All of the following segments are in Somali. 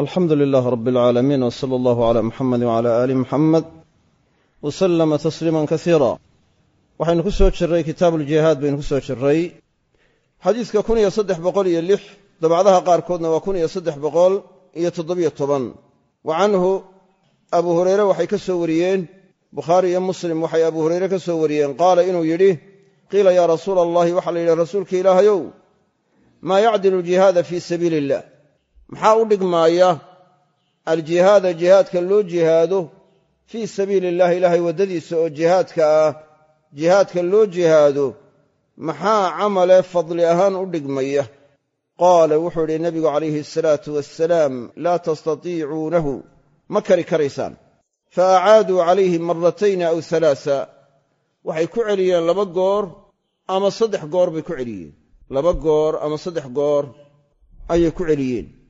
alxamdu lilaah rab alcaalamiin w sala allahu calaa muxamedi wcala aali muxamed wa sallama tasliiman kasiira waxaynu ku soo jirray kitaabuuljihaad baynu ku soo jirray xadiidka kun iyo saddex boqol iyo lix dabcdaha qaarkoodna waa kun iyo saddex boqol iyo toddobiyo toban. Wa canhu abu hureyre waxay ka soo wariyeen bukhaari iyo muslim waxay abu hureyre ka soo wariyeen. Qaala inuu yidhi qiila yaa rasuula allahi waxaa la yidhi rasuulka ilaahayow maa yacdilu aljihaada fii sabiili illah maxaa u dhigmaaya aljihaada jihaadka loo jihaado fii sabiili illahi ilaahay waddadiisa oo jihaadka ah? Jihaadka loo jihaado maxaa camale fadli ahaan u dhigmaya? Qaala wuxuu idhi nebigu calayhi asalaatu wassalaam laa tastatiicuunahu. Ma kari karaysaan. Fa acaaduu calayhi maratayni aw halaasa waxay ku celiyeen laba goor ama saddex goor bay ku celiyeen. Laba goor ama saddex goor ayay ku celiyeen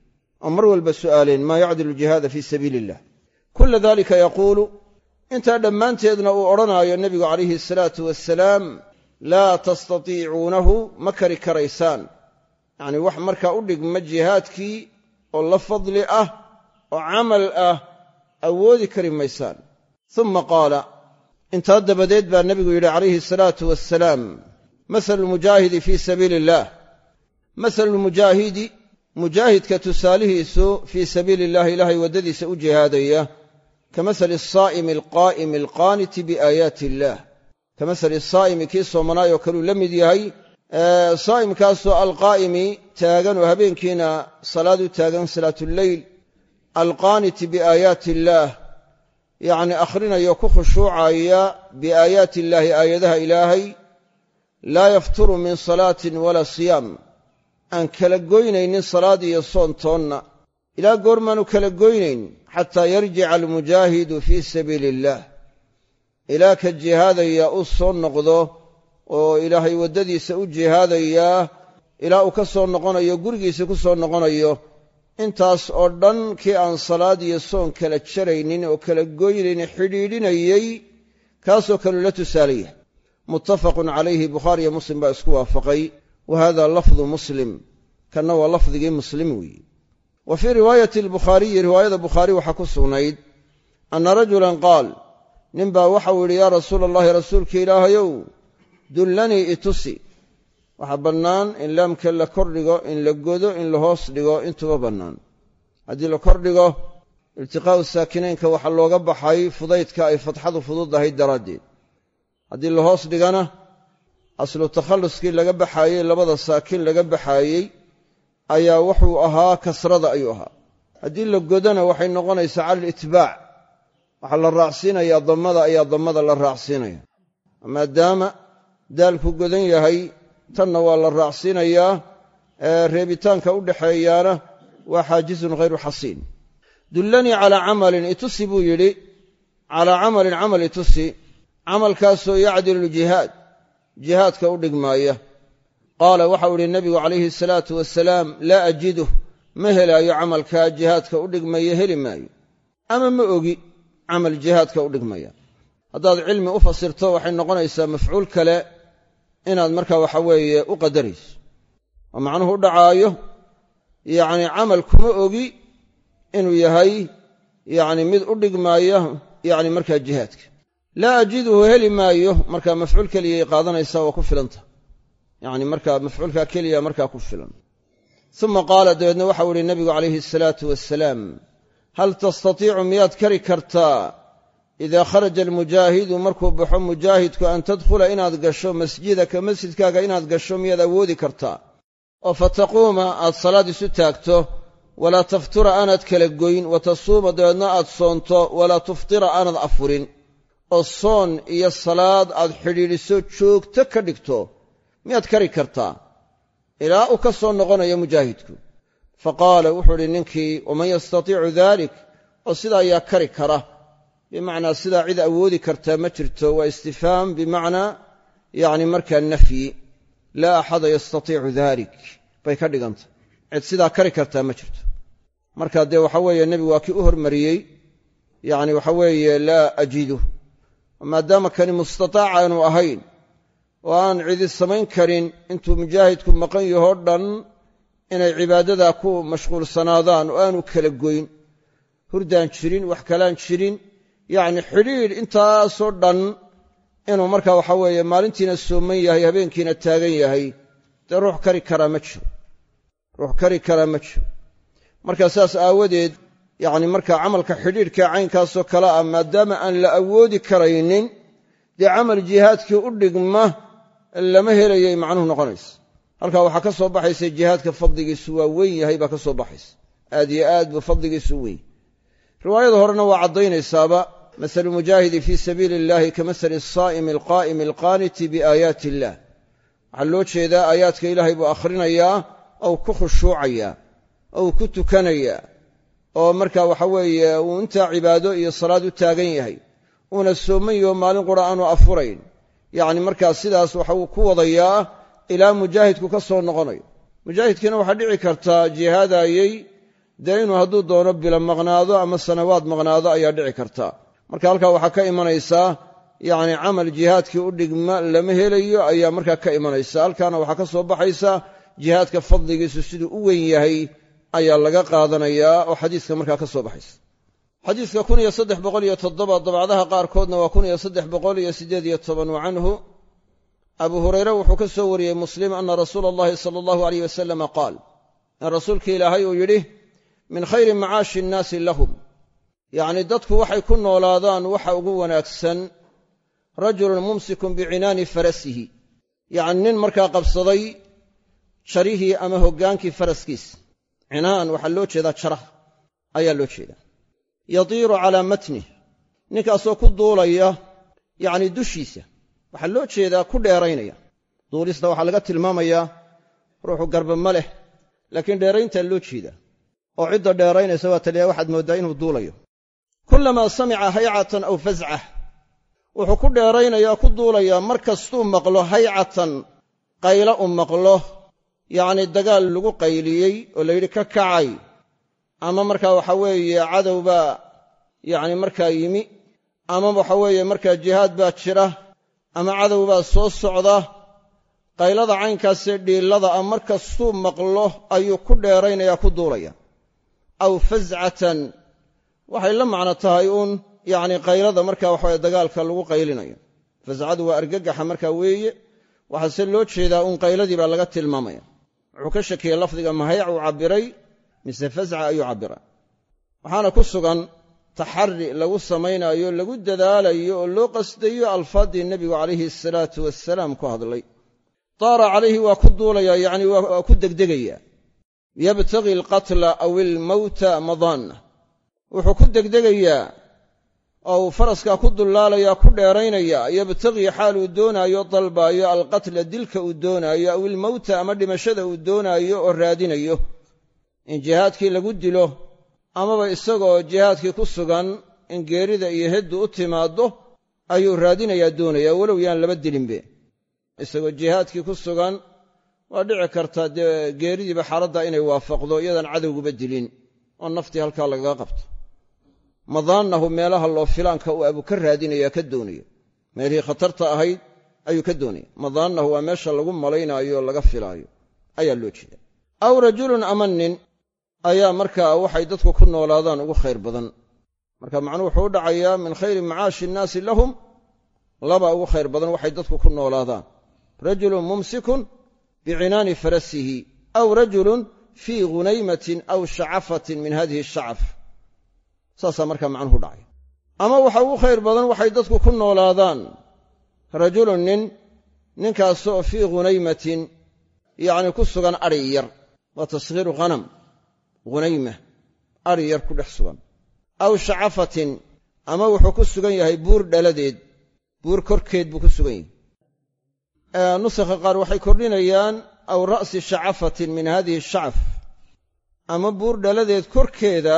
oo mar walba su'aaleen maa yacdilu jihaada fii sabiili illah kulla dalika yaquulu intaa dhammaanteedna uu odhanaayo nebigu calayhi asalaatu wassalaam laa tastatiicuunahu ma kari karaysaan. Yacnii wax markaa u dhigma jihaadkii oo la fadli ah oo camal ah awoodi kari maysaan. Uma qaala intaa dabadeed baa nebigu yidhi calayhi asalaatu wassalaam masalu lmujaahidi fii sabiili illaah masalu lmujaahidi mujaahidka tusaalihiisu fii sabiili illahi ilaahay waddadiisa u jihaadaya ka masali asaa'imi alqaa'imi alqaaniti biaayaati illaah. Ka masali saa'imi kii soomanaay oo kaluu la mid yahay saa'imkaasoo alqaa'imi taagan oo habeenkiina salaad u taagan salaatuleyl alqaaniti biaayaati illaah yacni akhrinayo ku khushuucaya biaayaati illaahi aayadaha ilaahay laa yafturu min salaatin walaa siyaam aan kala goynaynin salaad iyo soontoonna ilaa goormaanu kala goynayn xataa yarjica almujaahidu fii sabiili illaah ilaa ka jihaadaya u soo noqdo oo ilaahay waddadiisa u jihaadayaa ilaa uu ka soo noqonayo gurigiisa ku soo noqonayo intaas oo dhan kii aan salaad iyo soon kala jaraynin oo kala goynaynin xidhiidhinayey kaasoo kaluu la tusaalaya. Muttafaqun calayhi bukhaariyo muslim baa isku waafaqay wa hada lafdu muslim kanna waa lafdigii muslim weeye wa fii riwaayati albukhaariyi riwaayada bukhaari waxaa ku sugnayd anna rajulan qaal ninbaa waxau yidhi yaa rasuula allahi rasuulka ilaahayow dullanii itusi waxaa bannaan in laamka la kordhigo in la godo in la hoos dhigo intuba bannaan. Haddii la kordhigo iltiqaa'u saakinaynka waxaa looga baxay fudaydka ay fatxadu fududahay daraaddeed. Haddii la dhigana aslu takhalluskii laga baxaayey labada saakin laga baxaayey ayaa wuxuu ahaa kasrada ayuu ahaa. Haddii la godana waxay noqonaysaa cala alitbaac waxaa la raacsiinayaa dammada ayaa dammada la raacsiinaya maadaama daalku godan yahay tanna waa la raacsiinayaa reebitaanka u dhaxeeyaana waa xaajizun hayru xasiin. Dullanii calaa camalin itusi buu yidhi. Calaa camalin camal itusi. Camalkaasoo yacdilu ljihaad jihaadka u dhigmaaya qaala waxau idhi nebigu calayhi asalaatu wasalaam laa ajiduh ma helaayo camalkaa jihaadka u dhigmaya heli maayo. Ama ma ogi camal jihaadka u dhigmaya. Haddaad cilmi u fasirto waxay noqonaysaa mafcuul kale inaad markaa waxa weeye u qadarayso oo macnuhu u dhacaayo yacni camal kuma ogi inuu yahay yacni mid u dhigmaaya yacni markaa jihaadka laa ajiduhu heli maayo. Markaa mafcuul keliyay qaadanaysaa waa ku filanta. Yacni markaa mafcuulkaa keliya markaa ku filan. Uma qaala dabeedna waxau ihi nebigu calayhi asalaatu wassalaam hal tastatiicu miyaad kari kartaa? Idaa kharaja almujaahidu markuu baxo mujaahidku an tadkhula inaad gasho masjidaka masjidkaaga inaad gasho miyaad awoodi kartaa? Oo fataquuma aad salaad isu taagto walaa taftura aanaad kala goyn. Wa tasuuma dabeedna aad soonto walaa tuftira aanaad afurin oo soon iyo salaad aad xidhiidhiso joogto ka dhigto miyaad kari kartaa? Ilaa uu ka soo noqonayo mujaahidku. Fa qaala wuxuu idhi ninkii waman yastatiicu dalik? Oo sidaa ayaa kari kara. Bimacnaa sidaa cid awoodi kartaa ma jirto. Waa istifhaam bimacnaa yacni markaa nafyi. Laa axada yastatiicu dalik. Bay ka dhigantay cid sidaa kari kartaa ma jirto. Marka dee waxa weeye nebigu waa kii u hormariyey. Yacni waxa weeye laa ajidu maadaama kani mustataac aanu ahayn oo aan cidi samayn karin intuu mujaahidku maqan yahoo dhan inay cibaadadaa ku mashquulsanaadaan oo aanu kala goyn hurdaan jirin wax kalaan jirin yacni xidhiidh intaasoo dhan inuu markaa waxa weeye maalintiina sooman yahay habeenkiina taagan yahay dee ruux kari karaa ma jiro ruux kari karaa ma jiro. Marka saas aawadeed yacni markaa camalka xidhiidhka caynkaasoo kale ah maadaama aan la awoodi karaynin dee camal jihaadkii u dhigma lama helayay macnuhu noqonaysa. Halkaa waxaa ka soo baxaysa jihaadka fadligiisu waa weyn yahay baa ka soo baxaysa aad yo aad buu fadligiisu weyn. Riwaayada horena waa caddaynaysaaba masalu mujaahidi fii sabiili illahi ka masali asaa'imi alqaa'imi alqaaniti biaayaati illah waxaa loo jeedaa aayaadka ilaahay buu akhrinayaa ou ku khushuucayaa ou ku tukanayaa oo marka waxa weeye uu intaa cibaado iyo salaad u taagan yahay uuna sooman yaho maalin qura aanu afurayn. Yacni markaa sidaas waxa uu ku wadayaa ilaa mujaahidku ka soo noqonayo. Mujaahidkiina waxaa dhici kartaa jihaadaayey dee inuu hadduu doono bila maqnaado ama sanawaad maqnaado ayaa dhici karta. Marka halkaa waxaa ka imanaysaa yacni camal jihaadkii u dhigma lama helayo ayaa markaa ka imanaysa halkaana waxaa ka soo baxaysa jihaadka fadligiisu siduu u weyn yahay ayaa laga qaadanayaa oo xadiiska markaa ka soo baxaysa. Xadiiska kun iyo saddex boqol iyo toddoba dabcdaha qaarkoodna waa kun iyo saddex boqol iyo siddeed iyo toban. Wa canhu abu hurayre wuxuu ka soo wariyey muslim ana rasuula allahi sala allahu aleyh wasalama qaal in rasuulka ilaahay uu yidhi min khayri macaashi innaasi lahum yacni dadku waxay ku noolaadaan waxa ugu wanaagsan rajulun mumsikun bicinaani farasihi. Yacni nin markaa qabsaday jarihii ama hoggaankii faraskiis cinaan waxaa loo jeedaa jaraha. Ayaa loo jeedaa. Yatiiru calaa matnih ninkaasoo ku duulaya yacni dushiisa waxaa loo jeedaa ku dheeraynaya. Duulista waxaa laga tilmaamayaa ruuxu garba ma leh laakiin dheerayntaa loo jeedaa. Oo cidda dheeraynaysa waa taliya waxaad mooddaa inuu duulayo. Kullamaa samica haycatan aw fascah wuxuu ku dheeraynayaa ku duulayaa mar kastuu maqlo haycatan qaylo u maqlo yacni dagaal lagu qayliyey oo layidhi ka kacay. Ama markaa waxa weeye cadow baa yacni markaa yimi. Ama waxa weeye markaa jihaad baa jira. Ama cadow baa soo socda. Qaylada caynkaasee dhiillada ah mar kastuu maqlo ayuu ku dheeraynayaa ku duulaya. Aw fascatan waxay la macno tahay uun yacni qaylada markaa waxaweye dagaalka lagu qaylinayo. Fascadu waa argagaxa markaa weeye. Waxaase loo jeedaa uun qayladii baa laga tilmaamaya wuxuu ka shakiyey lafdiga mahayc uu cabbiray? Mise fasca ayuu cabbiray waxaana ku sugan taxari lagu samaynaayo lagu dadaalayo oo loo qasdayo alfaaddii nebigu calayhi asalaatu wasalaam ku hadlay. Daara calayhi waa ku duulaya yacni waa ku degdegaya yabtagi alqatla aw ilmawta madaanna wuxuu ku degdegayaa oo uu faraskaa ku dullaalayaa ku dheeraynayaa yabtagii xaal uu doonaayo dalbaayo alqatla dilka uu doonaayo aw ilmawta ama dhimashada uu doonaayo oo raadinayo. In jihaadkii lagu dilo amaba isagoo jihaadkii ku sugan in geerida iyo heddu u timaaddo ayuu raadinayaa doonayaa walow yaan laba dilinbe. Isagoo jihaadkii ku sugan waa dhici kartaa dee geeridiiba xaaladda inay waafaqdo iyadaan cadowguba dilin oo naftii halkaa lagaga qabto madaannahu meelaha loo filaanka uu abuu ka raadinaya ka doonaya meelihii khatarta ahayd ayuu ka doonaya madaannahu waa meesha lagu malaynaayo laga filaayo. Ayaa loo jeeda aw rajulun ama nin ayaa markaa waxay dadku ku noolaadaan ugu khayr badan. Marka macnuhu wuxuu dhacayaa min khayri macaashi innaasi lahum. Laba ugu khayr badan waxay dadku ku noolaadaan. Rajulun mumsikun bicinaani farasihi. Aw rajulun fii ghunaymatin aw shacafatin min hadihi shacaf saasaa markaa macnuhu dhacay. Ama waxa ugu khayr badan waxay dadku ku noolaadaan. Rajulun nin ninkaasoo fii ghunaymatin yacni ku sugan adhi yar. Waa taskhiiru ghanam hunayma adhi yar ku dhex sugan. Aw shacafatin ama wuxuu ku sugan yahay buur dhaladeed buur korkeed buu ku sugan yahay. Nusakha qaar waxay kordhinayaan aw ra'si shacafatin min hadihi shacaf. Ama buur dhaladeed korkeeda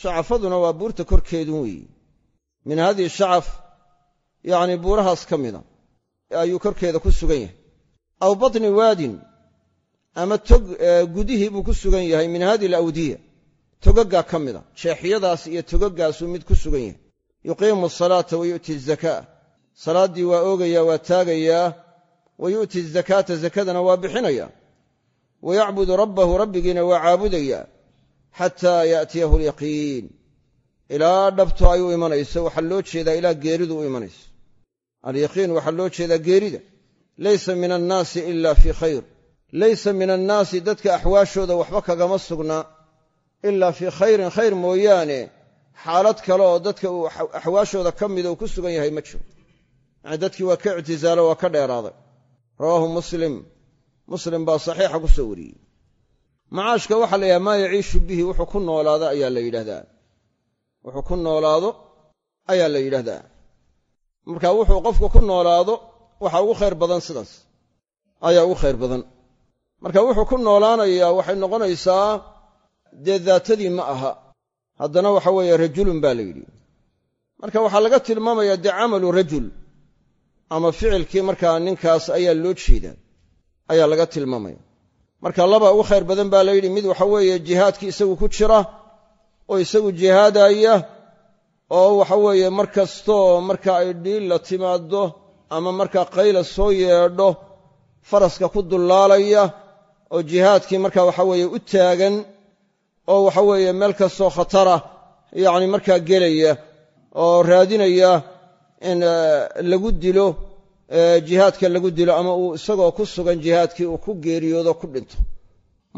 shacafaduna waa buurta korkeedun weeyi. Min hadihi shacaf yacni buurahaas ka mida ayuu korkeeda ku sugan yahay. Aw batni waadin ama tog gudihii buu ku sugan yahay min hadihi alawdiya togaggaa ka mida. Jeexyadaas iyo togaggaasuu mid ku sugan yahay. Yuqiimu asalaata wa yu'ti salaaddii waa oogayaa waa taagayaa wa yu'ti azakaata zakadana waa bixinayaa. Wayacbudu rabbahu rabbigiina waa caabudayaa xataa yaatiyahu alyaqiin ilaa dhabtu ay imanayso waxaa loo jeedaa ilaa geeridu u imanayso. Alyaqiin waxaa loo jeedaa geerida. Laysa min annaasi ila fii khayr. Laysa min annaasi dadka axwaashooda waxba kagama sugna ilaa fii khayrin khayr mooyaane. Xaalad kale oo dadka uu axwaashooda ka mida uu ku sugan yahay ma jiro. Yacni dadkii waa ka ictisaalo waa ka dheeraaday. Rawaahu muslim. Muslim baa saxiixa ku soo wariyey macaashka waxaa la yidhaha maa yaciishu bihi wuxuu ku noolaado ayaa la yidhahdaa. Wuxuu ku noolaado ayaa la yidhahdaa. Marka wuxuu qofku ku noolaado waxa ugu khayr badan sidaas. Ayaa ugu khayr badan. Marka wuxuu ku noolaanayaa waxay noqonaysaa dee daatadii ma aha. Haddana waxa weeye rajulun baa la yidhi. Marka waxaa laga tilmaamayaa dee camalu rajul. Ama ficilkii markaa ninkaas ayaa loo jeedaa. Ayaa laga tilmaamaya marka laba ugu khayr badan baa la yidhi mid waxa weeye jihaadkii isagu ku jira oo isagu jihaadaya oo waxa weeye mar kastoo marka ay dhiil la timaaddo ama markaa qayla soo yeedho faraska ku dullaalaya oo jihaadkii marka waxa weeye u taagan oo waxa weeye meel kastoo khatara yacni markaa gelaya oo raadinaya in lagu dilo jihaadka lagu dilo ama uu isagoo ku sugan jihaadkii uu ku geeriyoodo ku dhinto.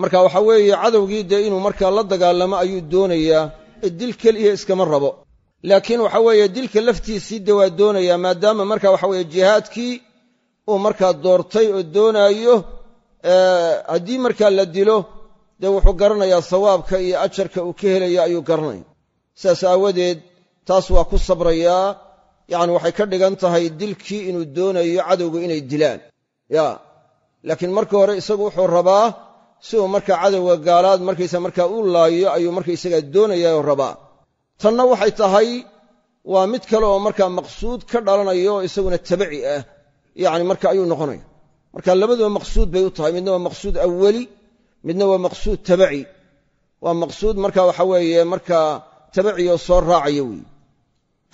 Marka waxa weeye cadowgii dee inuu markaa la dagaalamo ayuu doonayaa dil keliya iskama rabo. Laakiin waxa weeye dilka laftiisii dee waa doonayaa maadaama marka waxa weeye jihaadkii uu markaa doortay oo doonaayo haddii markaa la dilo dee wuxuu garanayaa sawaabka iyo ajarka uu ka helaya ayuu garanaya sidaas aawadeed taas waa ku sabrayaa yacni waxay ka dhigan tahay dilkii inuu doonayo cadowga inay dilaan. Ya laakiin marka hore isagu wuxuu rabaa si uu cadowga gaalaad markaysa markaa u laayo ayuu markaysagaa doonayaoo rabaa. Tanna waxay tahay waa mid kale oo markaa maqsuud ka dhalanayo oo isaguna tabaci ah. Yacni marka ayuu noqonaya. Marka labaduba maqsuud bay u tahay. Midna waa maqsuud awali midna waa maqsuud tabaci waa maqsuud marka waxa weeye markaa tabaci oo soo raacaya weeye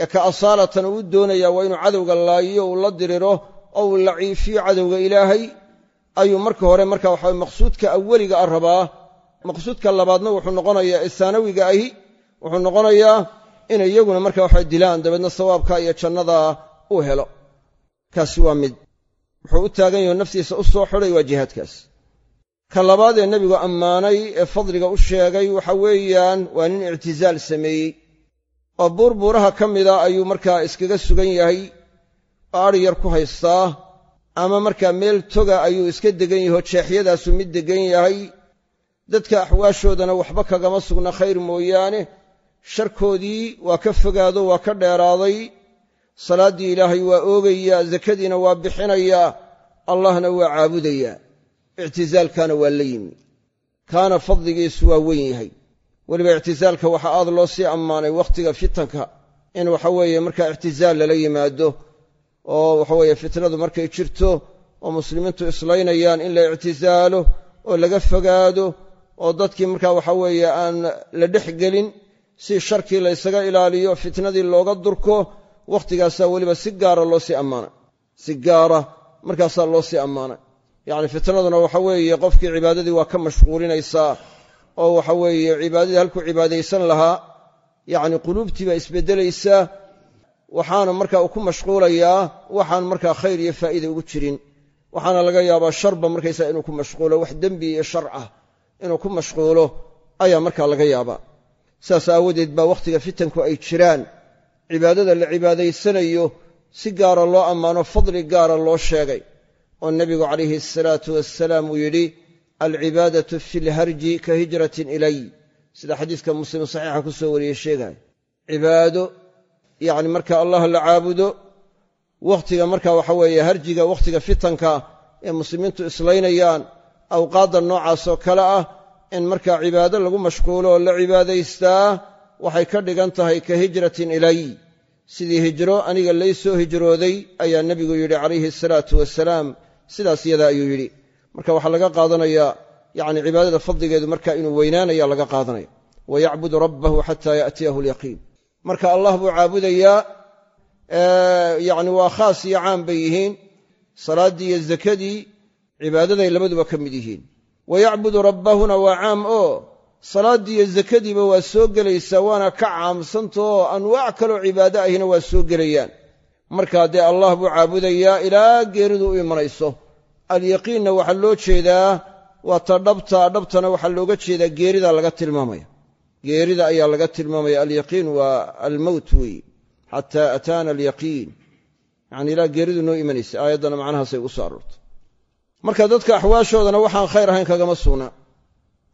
ee ka asaalatan uu doonaya waa inuu cadowga laayo uu la diriro oo uu laciifiyo cadowga ilaahay. Ayuu marka hore marka waxawe maqsuudka aweliga a rabaa. Maqsuudka labaadna wuxuu noqonayaa ee saanawiga ahi wuxuu noqonayaa inay iyaguna marka waxa dilaan dabeedna sawaabka iyo jannada uu helo. Kaasi waa mid. Wuxuu u taagan yaho naftiisa u soo xidhay waa jihaadkaas. Ka labaad ee nebigu ammaanay ee fadliga u sheegay waxa weeyaan waa nin ictizaal sameeyey oo buurbuuraha ka mida ayuu markaa iskaga sugan yahay oo adhi yar ku haystaa ama markaa meel toga ayuu iska degan yahay oo jeexyadaasu mid degan yahay. Dadka axwaashoodana waxba kagama sugna khayr mooyaane sharkoodii waa ka fogaado waa ka dheeraaday. Salaaddii ilaahay waa oogayaa zakadiina waa bixinayaa allahna waa caabudayaa. Ictisaalkana waa la yimi. Kaana fadligiisu waa weyn yahay weliba ictisaalka waxaa aad loo sii ammaanay wakhtiga fitanka in waxa weeye markaa ictizaal lala yimaado oo waxaweeye fitnadu markay jirto oo muslimiintu islaynayaan in la ictisaalo oo laga fogaado oo dadkii markaa waxa weeye aan la dhex gelin si sharkii la ysaga ilaaliyo fitnadii looga durko wakhtigaasaa weliba si gaara loo ammaanay. Si gaara markaasaa loo sii ammaanay. Yacni fitnaduna waxa weeye qofkii cibaadadii waa ka mashquulinaysaa oo waxa weeye cibaadadii halkuu cibaadaysan lahaa yacni quluubtii baa isbeddelaysaa waxaana markaa uu ku mashquulayaa waxaan markaa khayr iyo faa'iida ugu jirin. Waxaana laga yaabaa sharba markaysaa inuu ku mashquulo wax dembi iyo shar ah inuu ku mashquulo ayaa markaa laga yaabaa. Saas aawadeed baa wakhtiga fitanku ay jiraan. Cibaadada la cibaadaysanayo si gaara loo ammaano fadli gaara loo sheegay oo nebigu calayhi asalaatu wasalaam uu yidhi alcibaadatu fi lharji ka hijratin ilay. Sida xadiiska muslim saxiixa ku soo wariyey sheegaya cibaado yacni marka allah la caabudo wakhtiga marka waxa weeye harjiga wakhtiga fitanka ee muslimiintu islaynayaan awqaadda noocaasoo kale ah in markaa cibaado lagu mashquulo oo la cibaadaystaa waxay ka dhigan tahay ka hijratin ilay. Sidii hijro aniga lay soo hijrooday ayaa nebigu yidhi calayhi asalaatu wasalaam sidaas yadaa ayuu yidhi marka waxaa laga qaadanayaa yacni cibaadada fadligeedu marka inuu weynaanaya laga qaadanaya. Wayacbudu rabbahu xataa yaatiyahu alyaqiin marka allah buu caabudayaa yacni waa khaas iyo caam bay yihiin. Salaaddii iyo zakadii cibaadaday labaduba ka mid yihiin. Wa yacbudu rabbahuna waa caam oo salaaddii iyo zakadiiba waa soo gelaysaa waana ka caamsanta oo anwaac kaloo cibaado ahina waa soo gelayaan. Markaa dee allah buu caabudayaa ilaa geeridu u imanayso alyaqiinna waxaa loo jeedaa waa ta dhabta dhabtana waxaa looga jeedaa geerida laga tilmaamaya. Geerida ayaa laga tilmaamaya alyaqiin waa almowt weeye xataa ataana alyaqiin. Yacni ilaa geeridu noo imanaysa aayaddana macnahaasay ugu soo aroortay. Marka dadka axwaashoodana waxaan khayr ahayn kagama sugna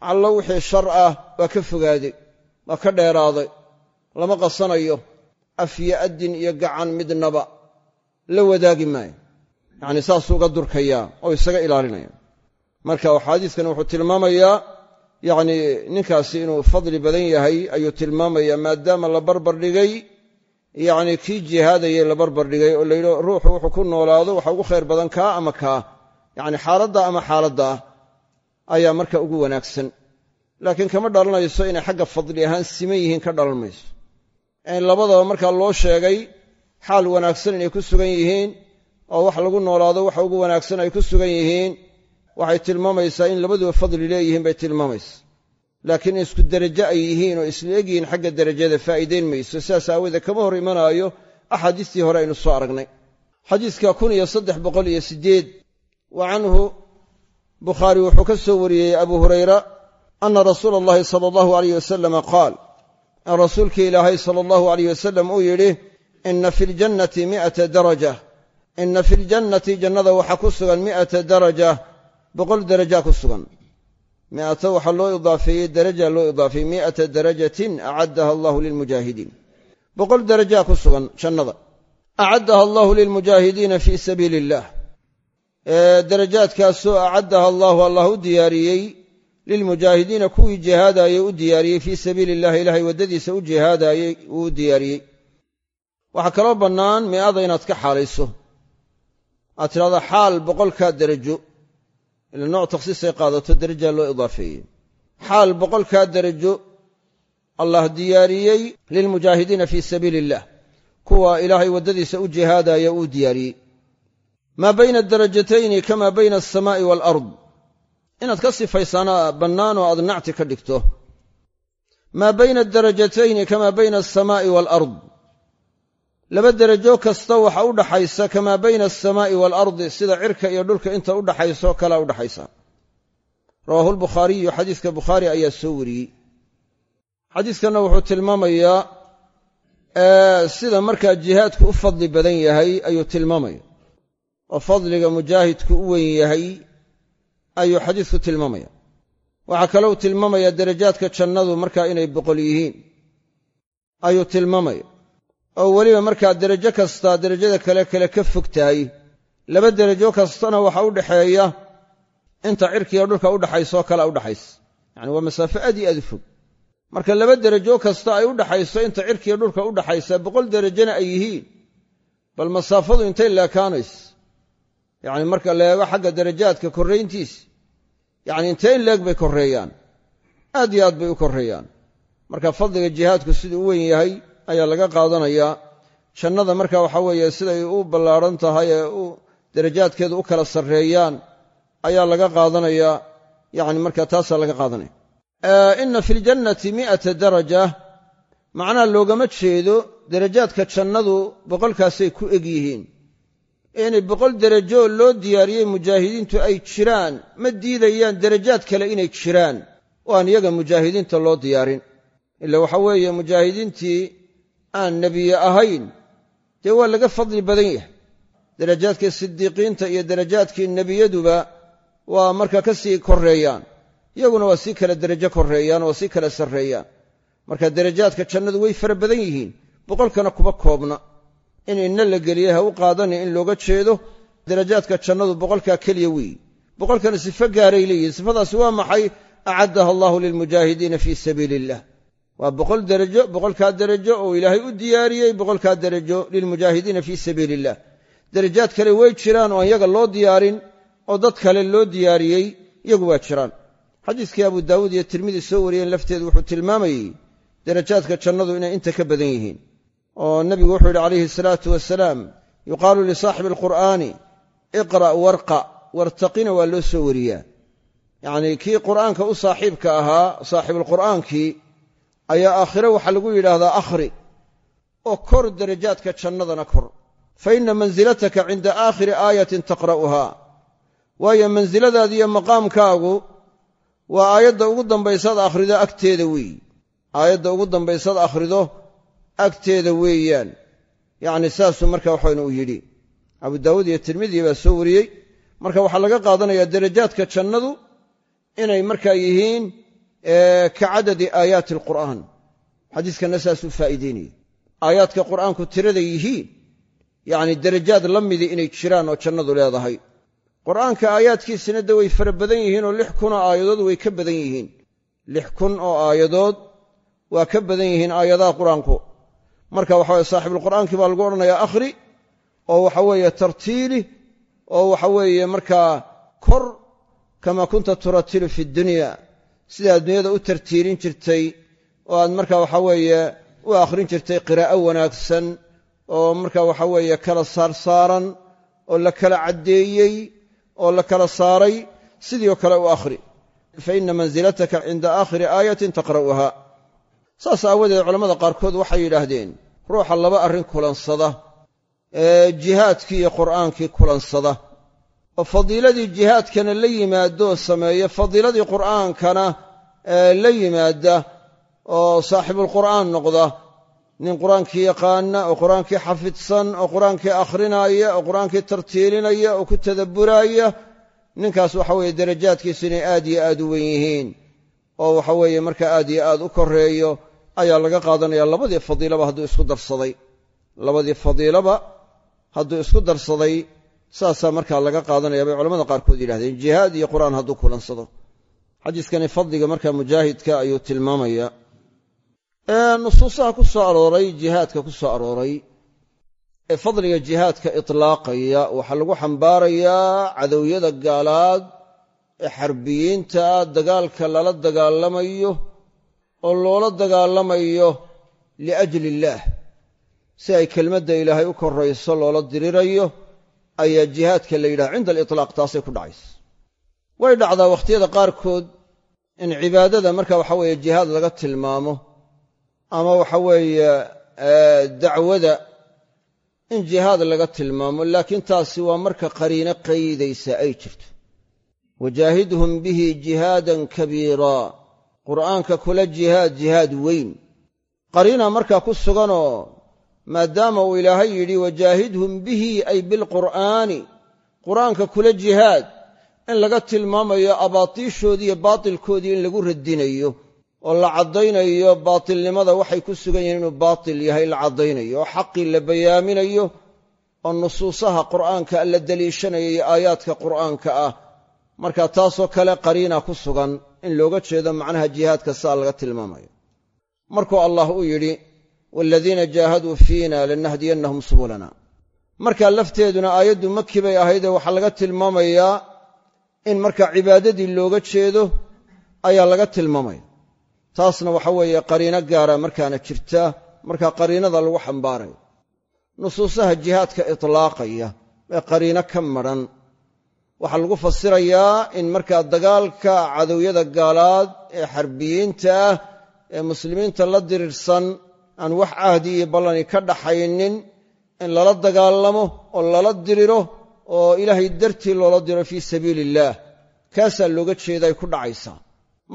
callo wixii shar ah waa ka fogaaday waa ka dheeraaday lama qasanayo. Af iyo addin iyo gacan midnaba la wadaagi maayo yacni saasuu uga durkayaa oo isaga ilaalinaya. Marka xaadiiskani wuxuu tilmaamayaa yacni ninkaasi inuu fadli badan yahay ayuu tilmaamayaa maadaama la barbar dhigay yacni kii jihaadayay la barbar dhigay oo layidhi ruuxu wuxuu ku noolaado waxa ugu khayr badan kaa ama kaa. Yacni xaaladda ama xaaladda ah ayaa marka ugu wanaagsan. Laakiin kama dhalanayso inay xagga fadli ahaan siman yihiin ka dhalan mayso in labadaba markaa loo sheegay xaal wanaagsan inay ku sugan yihiin oo wax lagu noolaado waxa ugu wanaagsan ay ku sugan yihiin waxay tilmaamaysaa in labaduba fadli leeyihiin bay tilmaamaysa. Laakiin in isku derajo ay yihiin oo isla egyihiin xagga derajada faa'iidayn mayso. Sidaas aawoodee kama hor imanaayo axaadiistii hore aynu soo aragnay. Xadiiska kun iyo saddex boqol iyo siddeed wa canhu bukhaari wuxuu ka soo wariyey abu hurayra ana rasuula allahi sala allahu alayh wasalama qaal rasuulkii ilaahay sala allahu alayh wasalam uu yidhi ina fi ljannati mi'ata daraja ina fi ljannati jannada waxaa ku sugan mi'ata daraja boqol daraja ku sugan mi'ata waxaa loo idaafeeyey daraja loo idaafeeyey mi'ata darajatin acaddaha allahu lilmujaahidiin boqol darajaa ku sugan jannada acaddaha allahu lilmujaahidiina fii sabiili illah darajaadkaasoo acaddaha allahu allah u diyaariyey lilmujaahidiina kuwii jihaadaayey u diyaariyey fii sabiili illahi ilahay waddadiisa u jihaadaayey uu u diyaariyey waxaa kaloo bannaan mi'ada inaad ka xaalayso aad tidhahdaa xaal boqolkaa derajo ila nooc takhsiisay qaadato derajaa loo idaafeeyey. Xaal boqolkaa derajo allah diyaariyey lilmujaahidiina fii sabiili illah kuwa ilaahay waddadiisa u jihaadaaya uu diyaariyey. Maa bayna darajatayni kamaa bayna alsamaa'i waalard inaad ka sifaysaana bannaan oo aad nacti ka dhigto. Maa bayna darajatayni kamaa bayna alsamaa'i waalard laba derajo kasta waxa u dhaxaysa kamaa bayna alsamaa'i waalardi sida cirka iyo dhulka inta u dhaxayso kalaa u dhaxaysa. Rawaahu lbukhaariyu xadiiska bukhaari ayaa soo wariyey. Xadiiskanna wuxuu tilmaamayaa sida markaa jihaadku u fadli badan yahay ayuu tilmaamaya oo fadliga mujaahidku u weyn yahay ayuu xadiisku tilmaamaya waxaa kalou tilmaamayaa derajaadka jannadu markaa inay boqol yihiin. Ayuu tilmaamaya oo weliba markaa derajo kasta derajada kale kale ka fog tahay laba derajo kastana waxa u dhaxeeya inta cirkiga dhulka udhaxaysoo kale udhaxaysa yacani waa masaafo aad iyo aad u fog. Marka laba derajo kasta ay u dhaxayso inta cirkiga dhulka u dhaxaysa boqol derajona ay yihiin. Bal masaafadu intay leekaanayso yacni marka la eego xagga darajaadka korrayntiisa yacni intee in leeg bay korreeyaan. Aad iyo aad bay u korreeyaan. Marka fadliga jihaadku siduu u weyn yahay ayaa laga qaadanayaa jannada marka waxaa weeye siday u ballaadhan tahay ee u darajaadkeedu u kala sarreeyaan ayaa laga qaadanayaa yacni marka taasaa laga qaadanaya. Inna fi ljannati mi'ata daraja. Macnaha loogama jeedo darajaadka jannadu boqolkaasay ku eg yihiin. Inay boqol derajo loo diyaariyey mujaahidiintu ay jiraan ma diidayaan derajaad kale inay jiraan. Oo aan iyaga mujaahidiinta loo diyaarin. Ila waxa weeye mujaahidiintii aan nebiye ahayn dee waa laga fadli badan yahay. Derajaadkii sidiiqiinta iyo derajaadkii nebiyaduba waa marka ka sii korreeyaan. Iyaguna waa sii kala derajo korreeyaan waa sii kala sarreeyaan. Marka derajaadka jannadu way fara badan yihiin boqolkana kuma koobna. In inna la geliyey ha u qaadani in looga jeedo derajaadka jannadu boqolkaa keliya weeyi. Boqolkana sifo gaaray leeyihiin sifadaasi waa maxay? Acaddaha allahu lilmujaahidiina fii sabiili illah waa boqol derajo boqolkaa derajo oo ilaahay u diyaariyey boqolkaa derajo lilmujaahidiina fii sabiili illah derajaad kale way jiraan oo aan yaga loo diyaarin oo dad kale loo diyaariyey iyagu waa jiraan. Xadiiskii abu daawuud iyo tirmidi soo wariyeen lafteedu wuxuu tilmaamayey derajaadka jannadu inay inta ka badan yihiin oo nebigu wuxuu yidhi calayhi salaatu wasalaam yuqaalu lisaaxibi alqur'aani iqra' warqa wartaqina waa loo soo wariyaa. Yacnii kii qur'aanka u saaxiibka ahaa saaxiibulqur'aankii ayaa aakhire waxaa lagu yidhaahdaa akhri oo kor darajaadka jannadana kor. Fa inna mansilataka cinda aakhiri aayatin taqra'uhaa. Waayo mansiladaadiiyo maqaamkaagu waa aayadda ugu dambaysaad akhrido agteeda weeyi. Aayadda ugu dambaysaad akhrido agteeda weeyaan. Yacni saasuu marka waxaynu u yidhi. Abu daawuud iyo tirmidiya baa soo wariyey. Marka waxaa laga qaadanayaa darajaadka jannadu inay markaa yihiin ka cadadi aayaati alqur'aan. Xadiiskanna saasuu faa'iideynaya aayaadka qur'aanku tiraday yihiin yacni darajaad la midii inay jiraan oo jannadu leedahay. Qur'aanka aayaadkiisina de way fara badan yihiin oo lix kun oo aayadood way ka badan yihiin. Lix kun oo aayadood waa ka badan yihiin aayadaha qur'aanku. Marka waxa weye saaxibulqur'aankii baa lagu odhanayaa akhri oo waxa weeye tartiili oo waxa markaa kor kama kunta turatilu fi dunya sidaa adduunyada u tartiilin jirtay oo aad marka waxa weeye u akhrin jirtay qiraa'o wanaagsan oo marka waxa weeye kala saarsaaran oo la kala caddeeyey oo la kala saaray sidii oo kale u akhri. Fa inna mansilataka cinda aakhiri aayatin taqra'uha saas aawadeed culamada qaarkood waxay yidhaahdeen ruuxa laba arrin kulansada ee jihaadkii iyo qur'aankii kulansada oo fadiiladii jihaadkana la yimaadoo sameeya fadiiladii qur'aankana la yimaada oo saaxibulqur'aan noqda. Nin qur'aankii yaqaana oo qur'aankii xafidsan oo qur'aankii akhrinaya oo qur'aankii tartiilinaya oo ku tadabburaaya ninkaas waxa weeye darajaadkiisu inay aad iyo aad u wen yihiin. Oo waxa weeye markaa aad iyo aad u koreeyo ayaa laga qaadanaya labadii fadiilaba hadduu isku darsaday. Labadii fadiilaba hadduu isku darsaday saasaa markaa laga qaadanaya bay culamada qaarkood yidhahdeen jihaad iyo qur'aan hadduu kulansado xadiiskani fadliga markaa mujaahidka ayuu tilmaamaya. Nusuusaha ku soo arooray jihaadka ku soo arooray ee fadliga jihaadka itlaaqaya waxaa lagu xambaarayaa cadowyada gaalaad ee xarbiyiinta dagaalka lala dagaalamayo oo loola dagaalamayo liajli illaah si ay kelmadda ilaahay u korayso loola dirirayo ayaa jihaadka la yidhaha cinda alitlaaq taasay ku dhacaysa. Way dhacdaa wakhtiyada qaarkood in cibaadada marka waxa weeye jihaad laga tilmaamo ama waxa weeye dacwada in jihaad laga tilmaamo laakiin taasi waa marka qariino qaydaysa ay jirto. Wajaahidhum bihi jihaadan kabiiraa qur'aanka kula jihaad jihaad weyn. Qariina markaa ku suganoo maadaama uu ilaahay yidhi wajaahidhum bihi ay bilqur'aani. Qur'aanka kula jihaad in laga tilmaamayo abaatiishoodii iyo baatilkoodii in lagu radinayo oo la caddaynayo baatilnimada waxay ku sugan yihiin inuu baatil yahay la caddaynayo oo xaqii la bayaaminayo oo nusuusaha qur'aanka la deliishanayo iyo aayaadka qur'aanka ah. Marka taasoo kale qariina ku sugan in looga jeedo macnaha jihaadka saa laga tilmaamayo. Markuu allah uu yidhi waaladiina jaahaduu fiina lanahdiyannahum subulana markaa lafteeduna aayaddu maki bay ahaydee waxaa laga tilmaamayaa in markaa cibaadadii looga jeedo ayaa laga tilmaamaya taasna waxa weeye qariino gaara markaana jirta markaa qariinada lagu xambaarayo nusuusaha jihaadka itlaaqaya ee qariino ka madran waxaa lagu fasirayaa in markaa dagaalka cadowyada gaalaad ee xarbiyiinta ah ee muslimiinta la dirirsan aan wax cahdi iyo ballani ka dhaxaynin in lala dagaalamo oo lala diriro oo ilaahay dartii loola diro fii sabiili illaah kaasaa looga jeedaay ku dhacaysaa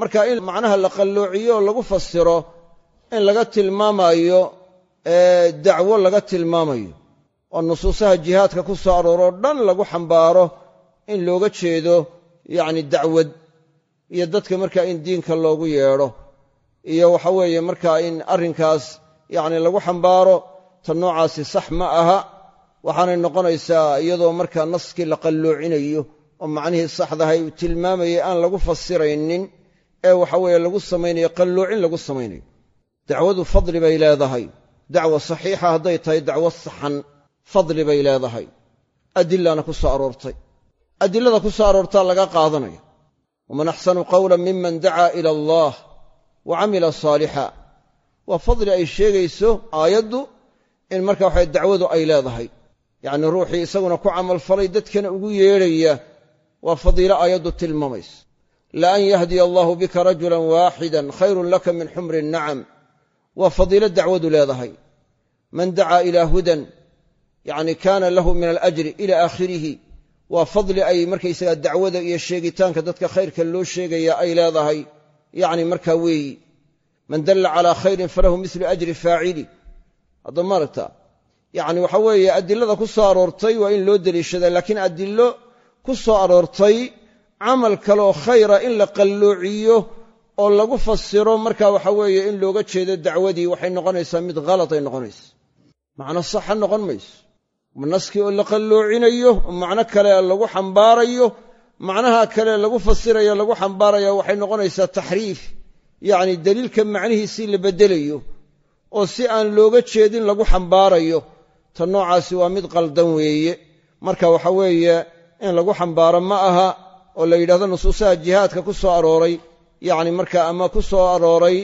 marka in macnaha la qalloociyo oo lagu fasiro in laga tilmaamayo dacwo laga tilmaamayo oo nusuusaha jihaadka ku soo arooroo dhan lagu xambaaro in looga jeedo yacni dacwad iyo dadka markaa in diinka loogu yeedho. Iyo waxa weeye markaa in arrinkaas yacni lagu xambaaro ta noocaasi sax ma aha waxaanay noqonaysaa iyadoo markaa naskii la qalloocinayo oo macnihii saxdahay uu tilmaamayay aan lagu fasiraynin ee waxa weeye lagu samaynayo qalloocin lagu samaynayo. Dacwadu fadli bay leedahay. Dacwo saxiixa hadday tahay dacwo saxan fadli bay leedahay. Adilaana ku soo aroortay. Adilada ku soo aroortaa laga qaadanaya. Waman axsanu qawlan miman dacaa ila allah wa camila saalixa waa fadli ay sheegayso aayaddu in marka waxa dacwadu ay leedahay. Yacnii ruuxii isaguna ku camalfalay dadkana ugu yeedhaya waa fadiilo aayaddu tilmaamayso la an yahdiya allahu bika rajulan waaxidan khayrun laka min xumri nacam. Waa fadiilo dacwadu leedahay. Man dacaa ilaa hudan yacni kaana lahu min alajri ila aakhirihi waa fadli ay markaysaga dacwada iyo sheegitaanka dadka khayrka loo sheegaya ay leedahay. Yacni markaa weeyi man dalla calaa khayrin falahu mislu ajri faacili hadda maaragta yacni waxa weeye adilada ku soo aroortay waa in loo deliishadaa laakiin adilo ku soo aroortay camal kaleoo khayra in la qalloociyo oo lagu fasiro marka waxa weeye in looga jeedo dacwadii waxay noqonaysaa mid khalatay noqonaysa macno saxa noqon mayso naskii oo la qalloocinayo oo macno kale lagu xambaarayo macnaha kale lagu fasirayo lagu xambaaraya waxay noqonaysaa taxriif yacni daliilka macnihiisii la beddelayo oo si aan looga jeedin lagu xambaarayo ta noocaasi waa mid qaldan weeye. Marka waxa weeye in lagu xambaaro ma aha oo la yidhahdo nusuusaha jihaadka ku soo arooray yacni marka ama ku soo arooray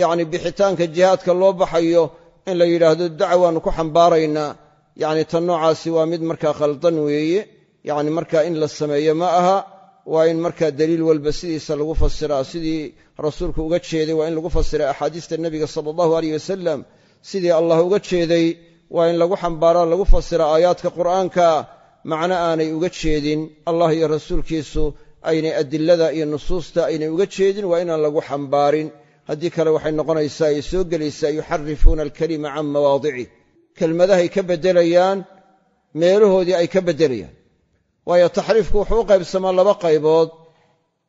yacni bixitaanka jihaadka loo baxayo in la yidhaahdo dacwaannu ku xambaaraynaa yacni ta noocaasi waa mid markaa khaldan weeye. Yacni marka in la sameeyo ma aha waa in markaa daliil walba sidiisa lagu fasiraa sidii rasuulku uga jeeday waa in lagu fasiraa axaadiista nebiga sala allahu aleyh wasalam sidii allah uga jeeday waa in lagu xambaaraa lagu fasiraa aayaadka qur'aanka. Macno aanay uga jeedin allah iyo rasuulkiisu aynay adilada iyo nusuusta aynay uga jeedin waa inaan lagu xambaarin. Haddii kale waxay noqonaysaa ay soo gelaysaa yuxarifuuna alkalima can mawaadicih kelmadahay ka beddelayaan meelahoodii ay ka beddelayaan waayo taxriifku wuxuu u qaybsamaa laba qaybood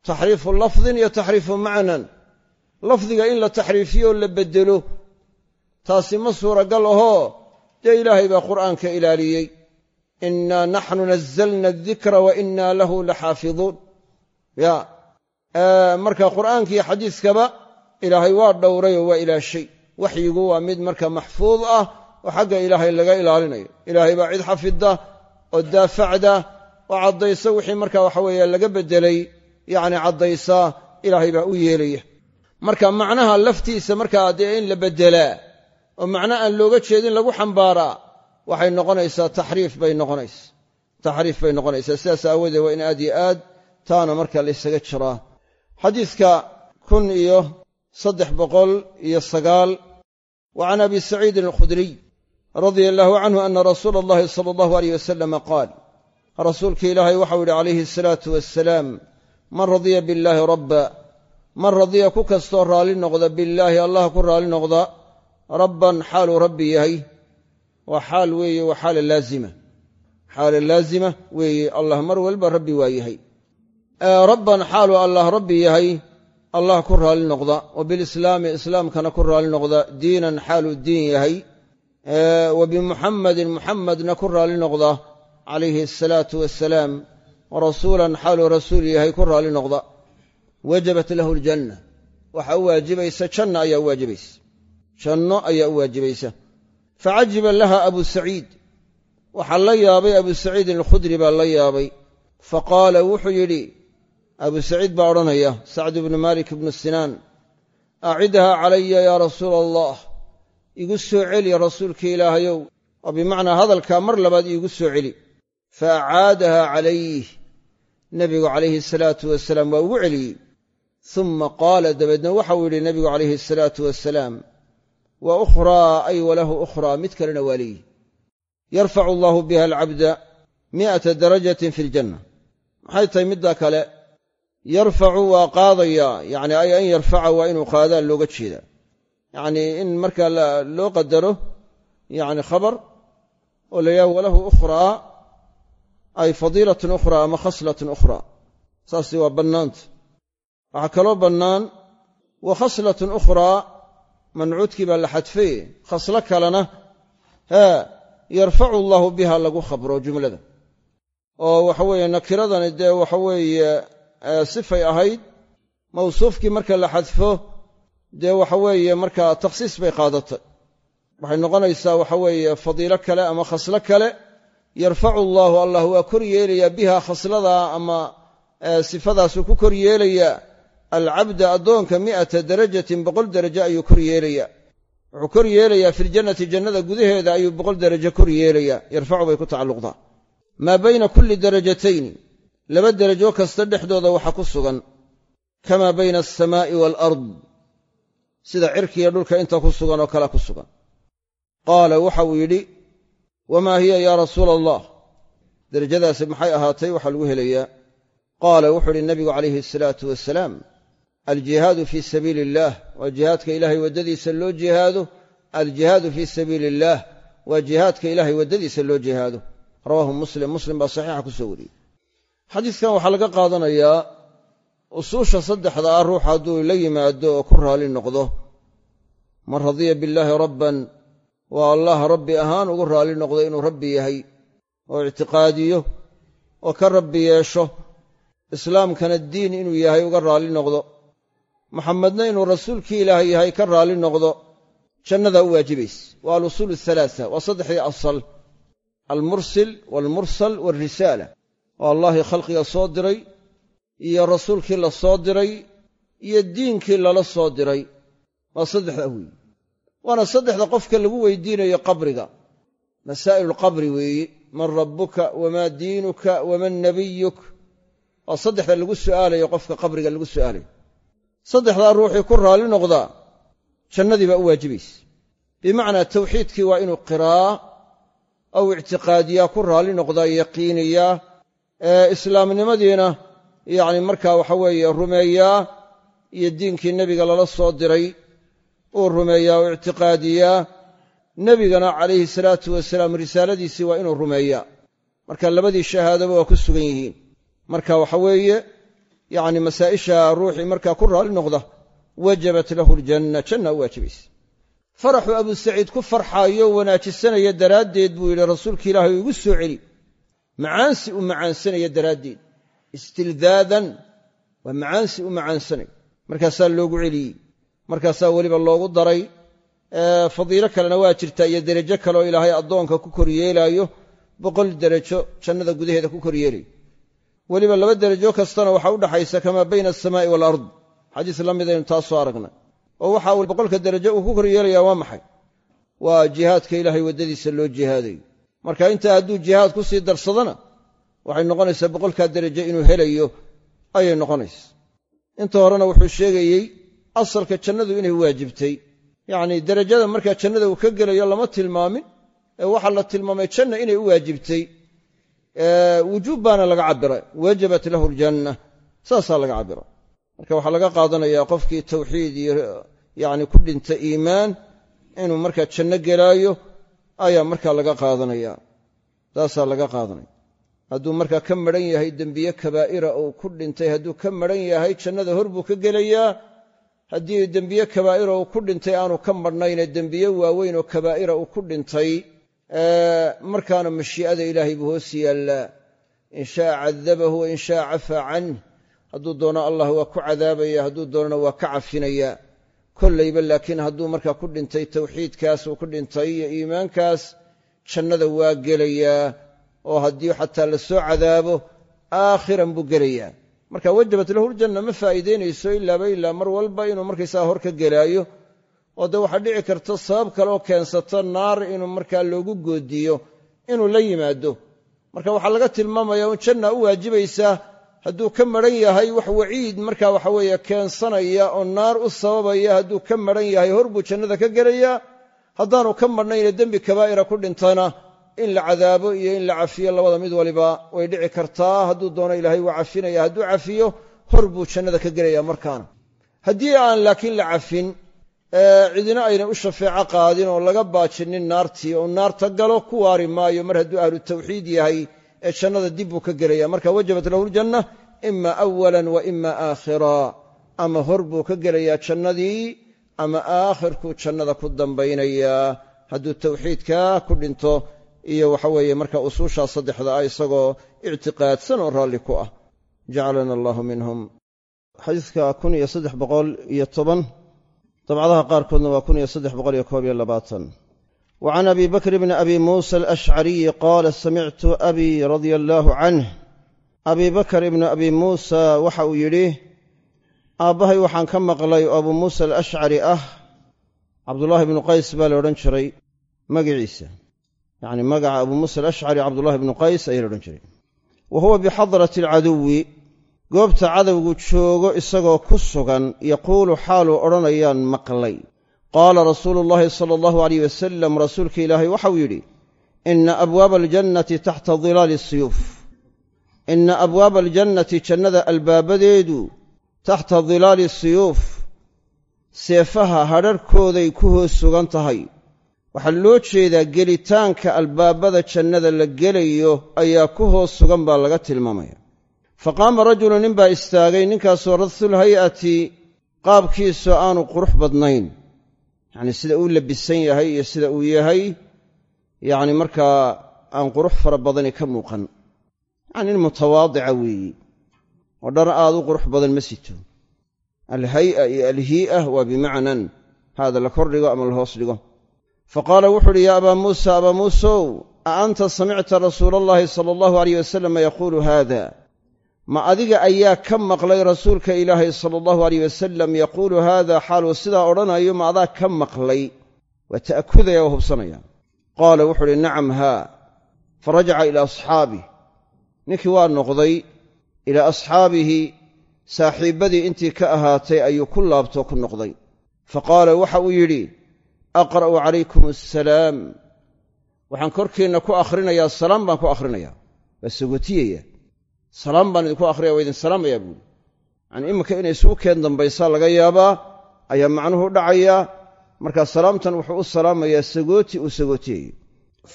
taxriifu lafdin iyo taxriifu macnan. Lafdiga in la taxriifiyo oo la beddelo taasi ma suuragal ahoo dee ilaahay baa qur'aanka ilaaliyey. Innaa naxnu nazzalna adikra wa innaa lahu laxaafiduun. Ya marka qur'aankiiyo xadiiskaba ilaahay waa dhowray oo waa ilaashay. Waxyigu waa mid marka maxfuud ah oo xagga ilaahay laga ilaalinayo. Ilaahay baa cid oo daafacda oo caddaysa wixii marka waxa weeye laga beddelay yacni caddaysa ilaahay baa u yeelaya. Marka macnaha laftiisa markaa dee in la beddelaa oo macno aan looga jeedin lagu xambaaraa waxay noqonaysaa taxriif bay noqonaysa. Taxriif bay noqonaysaa. Sidaas aawoodee waa in aad yo aad taana marka laysaga jiraa xadiidka kun iyo saddex boqol iyo sagaal wa can abi saciidin alkhudriy radia allaahu canhu ana rasuula allahi sala allahu aleyh wasalama qaal rasuulka ilaahay waxau yidhi calayhi asalaatu wassalaam man radiya billaahi rabba man radiya ku kastoo raalli noqda billaahi allah ku raalli noqda rabban xaaluu rabbi yahay waa xaal weeye waa xaala laazima. Xaala laazima weeye allah mar walba rabbi waa yahay. Rabban xaaluu allah rabbi yahay allah ku raalli noqda wa bilislaami islaamkana ku raalli noqda diinan xaaluu diin yahay wa bimuxammadin muxammadna ku raalli noqda calayhi asalaatu wassalaam rasuulan xaaluu rasuul yahay ku raalli noqda wajabat lahu aljanna waxaa u waajibaysa janna ayaa u waajibaysa janno ayaa u waajibaysa facajiba laha abu saciid waxaa la yaabay abu saciidin alkhudri baa la yaabay faqaala wuxuu yidhi abu saciid baa odhanaya sacdu bnu malik bnu sinaan acidhaa calaya yaa rasuula allah igu soo celi rasuulka ilaahayow oo bimacnaa hadalkaa mar labaad iigu soo celi fa acaadaha calayh nebigu calayhi salaatu wasalaam waa ugu celiyey uma qaala dabeedna waxau yidhi nebigu calayhi asalaatu wasalaam wa ukhraa ay walahu ukhraa mid kalena waa leeyihi yarfacu allaahu biha alcabda mi'ata darajatin fi ljanna maxay tahay middaa kale yarfacu waa qaadayaa yacni ay an yarfaca waa inuu qaadaan looga jeedaa yacnii in markaa loo qadaro yacni khabar oo la yidhaha walahu ay fadiilatun ukhraa ama khaslatun ukhraa saasi waa bannaanta. Waxaa kaloo bannaan wa khaslatun ukhraa mancuudkii baa la xadfay. Khaslo kalena haa yarfacu allaahu biha lagu khabro jumlada. Oo waxa weeye nakiradani dee waxa weeye sifay ahayd mawsuufkii marka la xadfo dee waxa weeye markaa takhsiis bay qaadatay. Waxay noqonaysaa waxa weeye fadiilo kale ama khaslo kale yarfacu allaahu allah waa kor yeelayaa biha khasladaa ama sifadaasuu ku kor yeelayaa alcabda addoonka mi'ata darajatin boqol darajo ayuu kor yeelayaa wuxuu kor yeelayaa filjannati jannada gudaheeda ayuu boqol darajo kor yeelayaa. Yarfacu bay ku tacalluqdaa. Maa bayna kulli darajatayni laba derajo kasta dhexdooda waxa ku sugan. Kamaa bayna alsamaa'i waalard sida cirkiiyo dhulka inta ku sugan oo kale ku sugan. Qaala waxa uu yidhi wamaa hiya yaa rasuula allah derajadaasi maxay ahaatay? Waxaa lagu helayaa. Qaala wuxuu uhi nabigu calayhi asalaatu wasalaam aljihaadu fii sabiili illaah waa jihaadka ilaahay waddadiisa loo jihaado aljihaadu fii sabiili illaah waa jihaadka ilaahay waddadiisa loo jihaado. Rawaahu muslim muslim baa saxiixa ku soo wariyey. Xadiidkan waxaa laga qaadanayaa usuusha saddexda ah ruux hadduu la yimaado oo ku raali noqdo. Man radiya billaahi rabban waa allah rabbi ahaan ugu raali noqdo inuu rabbi yahay oo ictiqaadiyo oo ka rabbi yeesho. Islaamkana diin inuu yahay uga raali noqdo. Maxamedna inuu rasuulkii ilaahay yahay ka raali noqdo. Jannadaa u waajibayse waa alusuul athalaatha waa saddexdii asal. Almursil waalmursal waalrisaala oo allahii khalqiga soo diray iyo rasuulkii la soo diray iyo diinkii lala soo diray. Waa saddexdaa weeye waana saddexda qofka lagu weydiinayo qabriga. Masaa'ilu lqabri weeye man rabbuka wamaa diinuka waman nabiyuk. Waa saddexda lagu su'aalayo qofka qabriga lagu su'aalayo. Saddexdaa ruuxii ku raalli noqdaa jannadii baa u waajibayse bimacnaa tawxiidkii waa inuu qiraa aw ictiqaadiyaa ku raalli noqdaa yaqiiniyaa ee islaamnimadiina yacni markaa waxa weeye rumeeyaa iyo diinkii nebiga lala soo diray uu rumeeyaa oo ictiqaadiyaa nebigana calayhi salaatu wasalaam risaaladiisii waa inuu rumeeyaa. Marka labadii shahaadaba waa ku sugan yihiin. Marka waxa weeye yacni masaa'isha ruuxii markaa ku raalli noqda wajabat lahu aljanna janna u waajibaysa. Faraxuu abuu saciid ku farxaayo wanaajisanaya daraaddeed buu yidhi rasuulka ilaahay igu soo celi. Macaansi u macaansanaya daraaddeed. Istildaadan waa macaansi u macaansanay markaasaa loogu celiyey markaasaa weliba loogu daray fadiilo kalena waa jirtaa iyo derajo kaleoo ilaahay addoonka ku koryeelaayo boqol derajo jannada gudaheeda ku koryeelayo weliba laba derajo kastana waxaa u dhaxaysa kamaa bayna alsamaa'i waalard xadiis la midaynu taas soo aragnay. Oo boqolka derajo uu ku koryeelayaa waa maxay? Waa jihaadka ilaahay waddadiisa loo jihaadayo marka intaa hadduu jihaad ku sii darsadana waxay noqonaysaa boqolkaa derajo inuu helayo ayay noqonaysa. Inta horena wuxuu sheegayey asalka jannadu inay waajibtay. Yacnii derajada markaa jannada uu ka gelayo lama tilmaamin ee waxaa la tilmaamay janna inay u waajibtay. Wujuub baana laga cabbiray. Wajabat lahu aljanna. Saasaa laga cabbiray. Marka waxaa laga qaadanayaa qofkii tawxiid iyo yacni ku dhinta iimaan inuu markaa janno gelaayo ayaa markaa laga qaadanaya saasaa laga qaadanaya. Hadduu markaa ka maran yahay dembiye kabaa'ira uu ku dhintay hadduu ka maran yahay jannada hor buu ka gelayaa haddii dembiye kabaa'ira uu ku dhintay aanu ka marhnayne dembiye waaweyn oo kabaa'ira uu ku dhintay markaana mashii'ada ilaahay buu hoos yaallaa. In shaa cadabahu wa in shaa cafaa canh hadduu doono allah waa ku cadaabaya hadduu doonona waa ka cafinaya. Kollayba laakiin hadduu markaa ku dhintay tawxiidkaas uu ku dhintay iyo iimaankaas jannada waa gelayaa. Oo haddii xataa la soo cadaabo aakhiran buu gelayaa marka wajabat lahuljanna ma faa'iidaynayso ilaaba ilaa mar walba inuu markaysaga hor ka gelaayo oo dee waxaa dhici karta sabab kale oo keensata naar inuu markaa loogu goodiyo inuu la yimaado. Marka waxaa laga tilmaamaya un janna u waajibaysaa hadduu ka maran yahay wax waciid marka waxa weeye keensanaya oo naar u sababaya hadduu ka maran yahay hor buu jannada ka gelayaa. Haddaanu ka marhnayna dembi kabaa'ira ku dhintana in la cadaabo iyo in la cafiyo labada mid waliba way dhici kartaa. Hadduu doono ilaahay waa cafinaya hadduu cafiyo hor buu jannada ka gelaya markaana. Haddii aan laakiin la cafin cidina aynan u shafeeco qaadin oo laga baajinin naartii oo naarta galo ku waari maayo mar hadduu ahlu tawxiid yahay ee jannada dib buu ka gelaya marka wajabat lahu ljanna ima awalan wa ima aakhira. Ama hor buu ka gelayaa jannadii ama aakhirkuu jannada ku dambaynayaa hadduu tawxiidkaa ku dhinto iyo waxa weeye marka usuushaa saddexda ah isagoo ictiqaadsan oo raalli ku ah. Jacalana allahu minhum. Xadiidka kun iyo saddex boqol iyo toban dabcadaha qaarkoodna waa kun iyo saddex boqol iyo koob iyo labaatan. Wa can abi bakr bni abi muusa alashcariyi qaala samictu abii radia allaahu canh abii bakr ibnu abi muusa waxa uu yidhi aabbahay waxaan ka maqlay oo abuu muusa alashcari ah cabdullaahi bnu qays baa la odhan jiray magiciisa yacni magaca abuu muusa alashcari cabdullahi bnu qays ayaa la odhan jiray. Wa huwa bixadrati alcaduwi goobta cadowgu joogo isagoo ku sugan yaquulu xaaluu odhanayaan maqlay. Qaala rasuulu llaahi sala allahu alayh wasalam rasuulka ilaahay waxau yidhi inna abwaaba aljannati taxta dilaali siyuuf inna abwaaba aljannati jannada albaabadeedu taxta dilaali siyuuf seefaha hadharhkooday ku hoos sugan tahay waxaa loo jeedaa gelitaanka albaabada jannada la gelayo ayaa ku hoos sugan baa laga tilmaamaya. Fa qaama rajulu nin baa istaagay ninkaasoo radsul hay'ati qaabkiisu aanu qurux badnayn. Yacnii sida uu labisan yahay iyo sida uu yahay yacni markaa aan qurux fara badani ka muuqan. Yacni nin mutawaadica weeyi. Oo dhar aad u qurux badan ma sito. Alhay'a iyo alhii'a waa bimacnan haada la kordhigo ama la hoos dhigo fa qaala wuxu uhi yaa abaa muusa abaa muusow a anta samicta rasuula allahi sala allahu alayh wasalam yaquulu haada ma adiga ayaa ka maqlay rasuulka ilaahay sala allahu alayh wasalam yaquulu haada xaaluu sidaa odhanayo ma adaa ka maqlay waa ta'akudaya oo hubsanaya qaala wuxu uhi nacam haa fa rajaca ilaa asxaabih ninkii waa noqday ilaa asxaabihi saaxiibbadii intii ka ahaatay ayuu ku laabtoo ku noqday fa waxa uu yidhi aqra'u calaykum assalaam. Waxaan korkiinna ku akhrinayaa salaam baan ku akhrinayaa. Waa sagotiyaya. Salaam baan idinku akhriyaya waa idin salaamayaa buuri. Yacanii iminka inay isugu keen dambaysaa laga yaabaa ayaa macnuhu dhacayaa markaa salaamtan wuxuu u salaamayaa sagooti uu sagootiyayo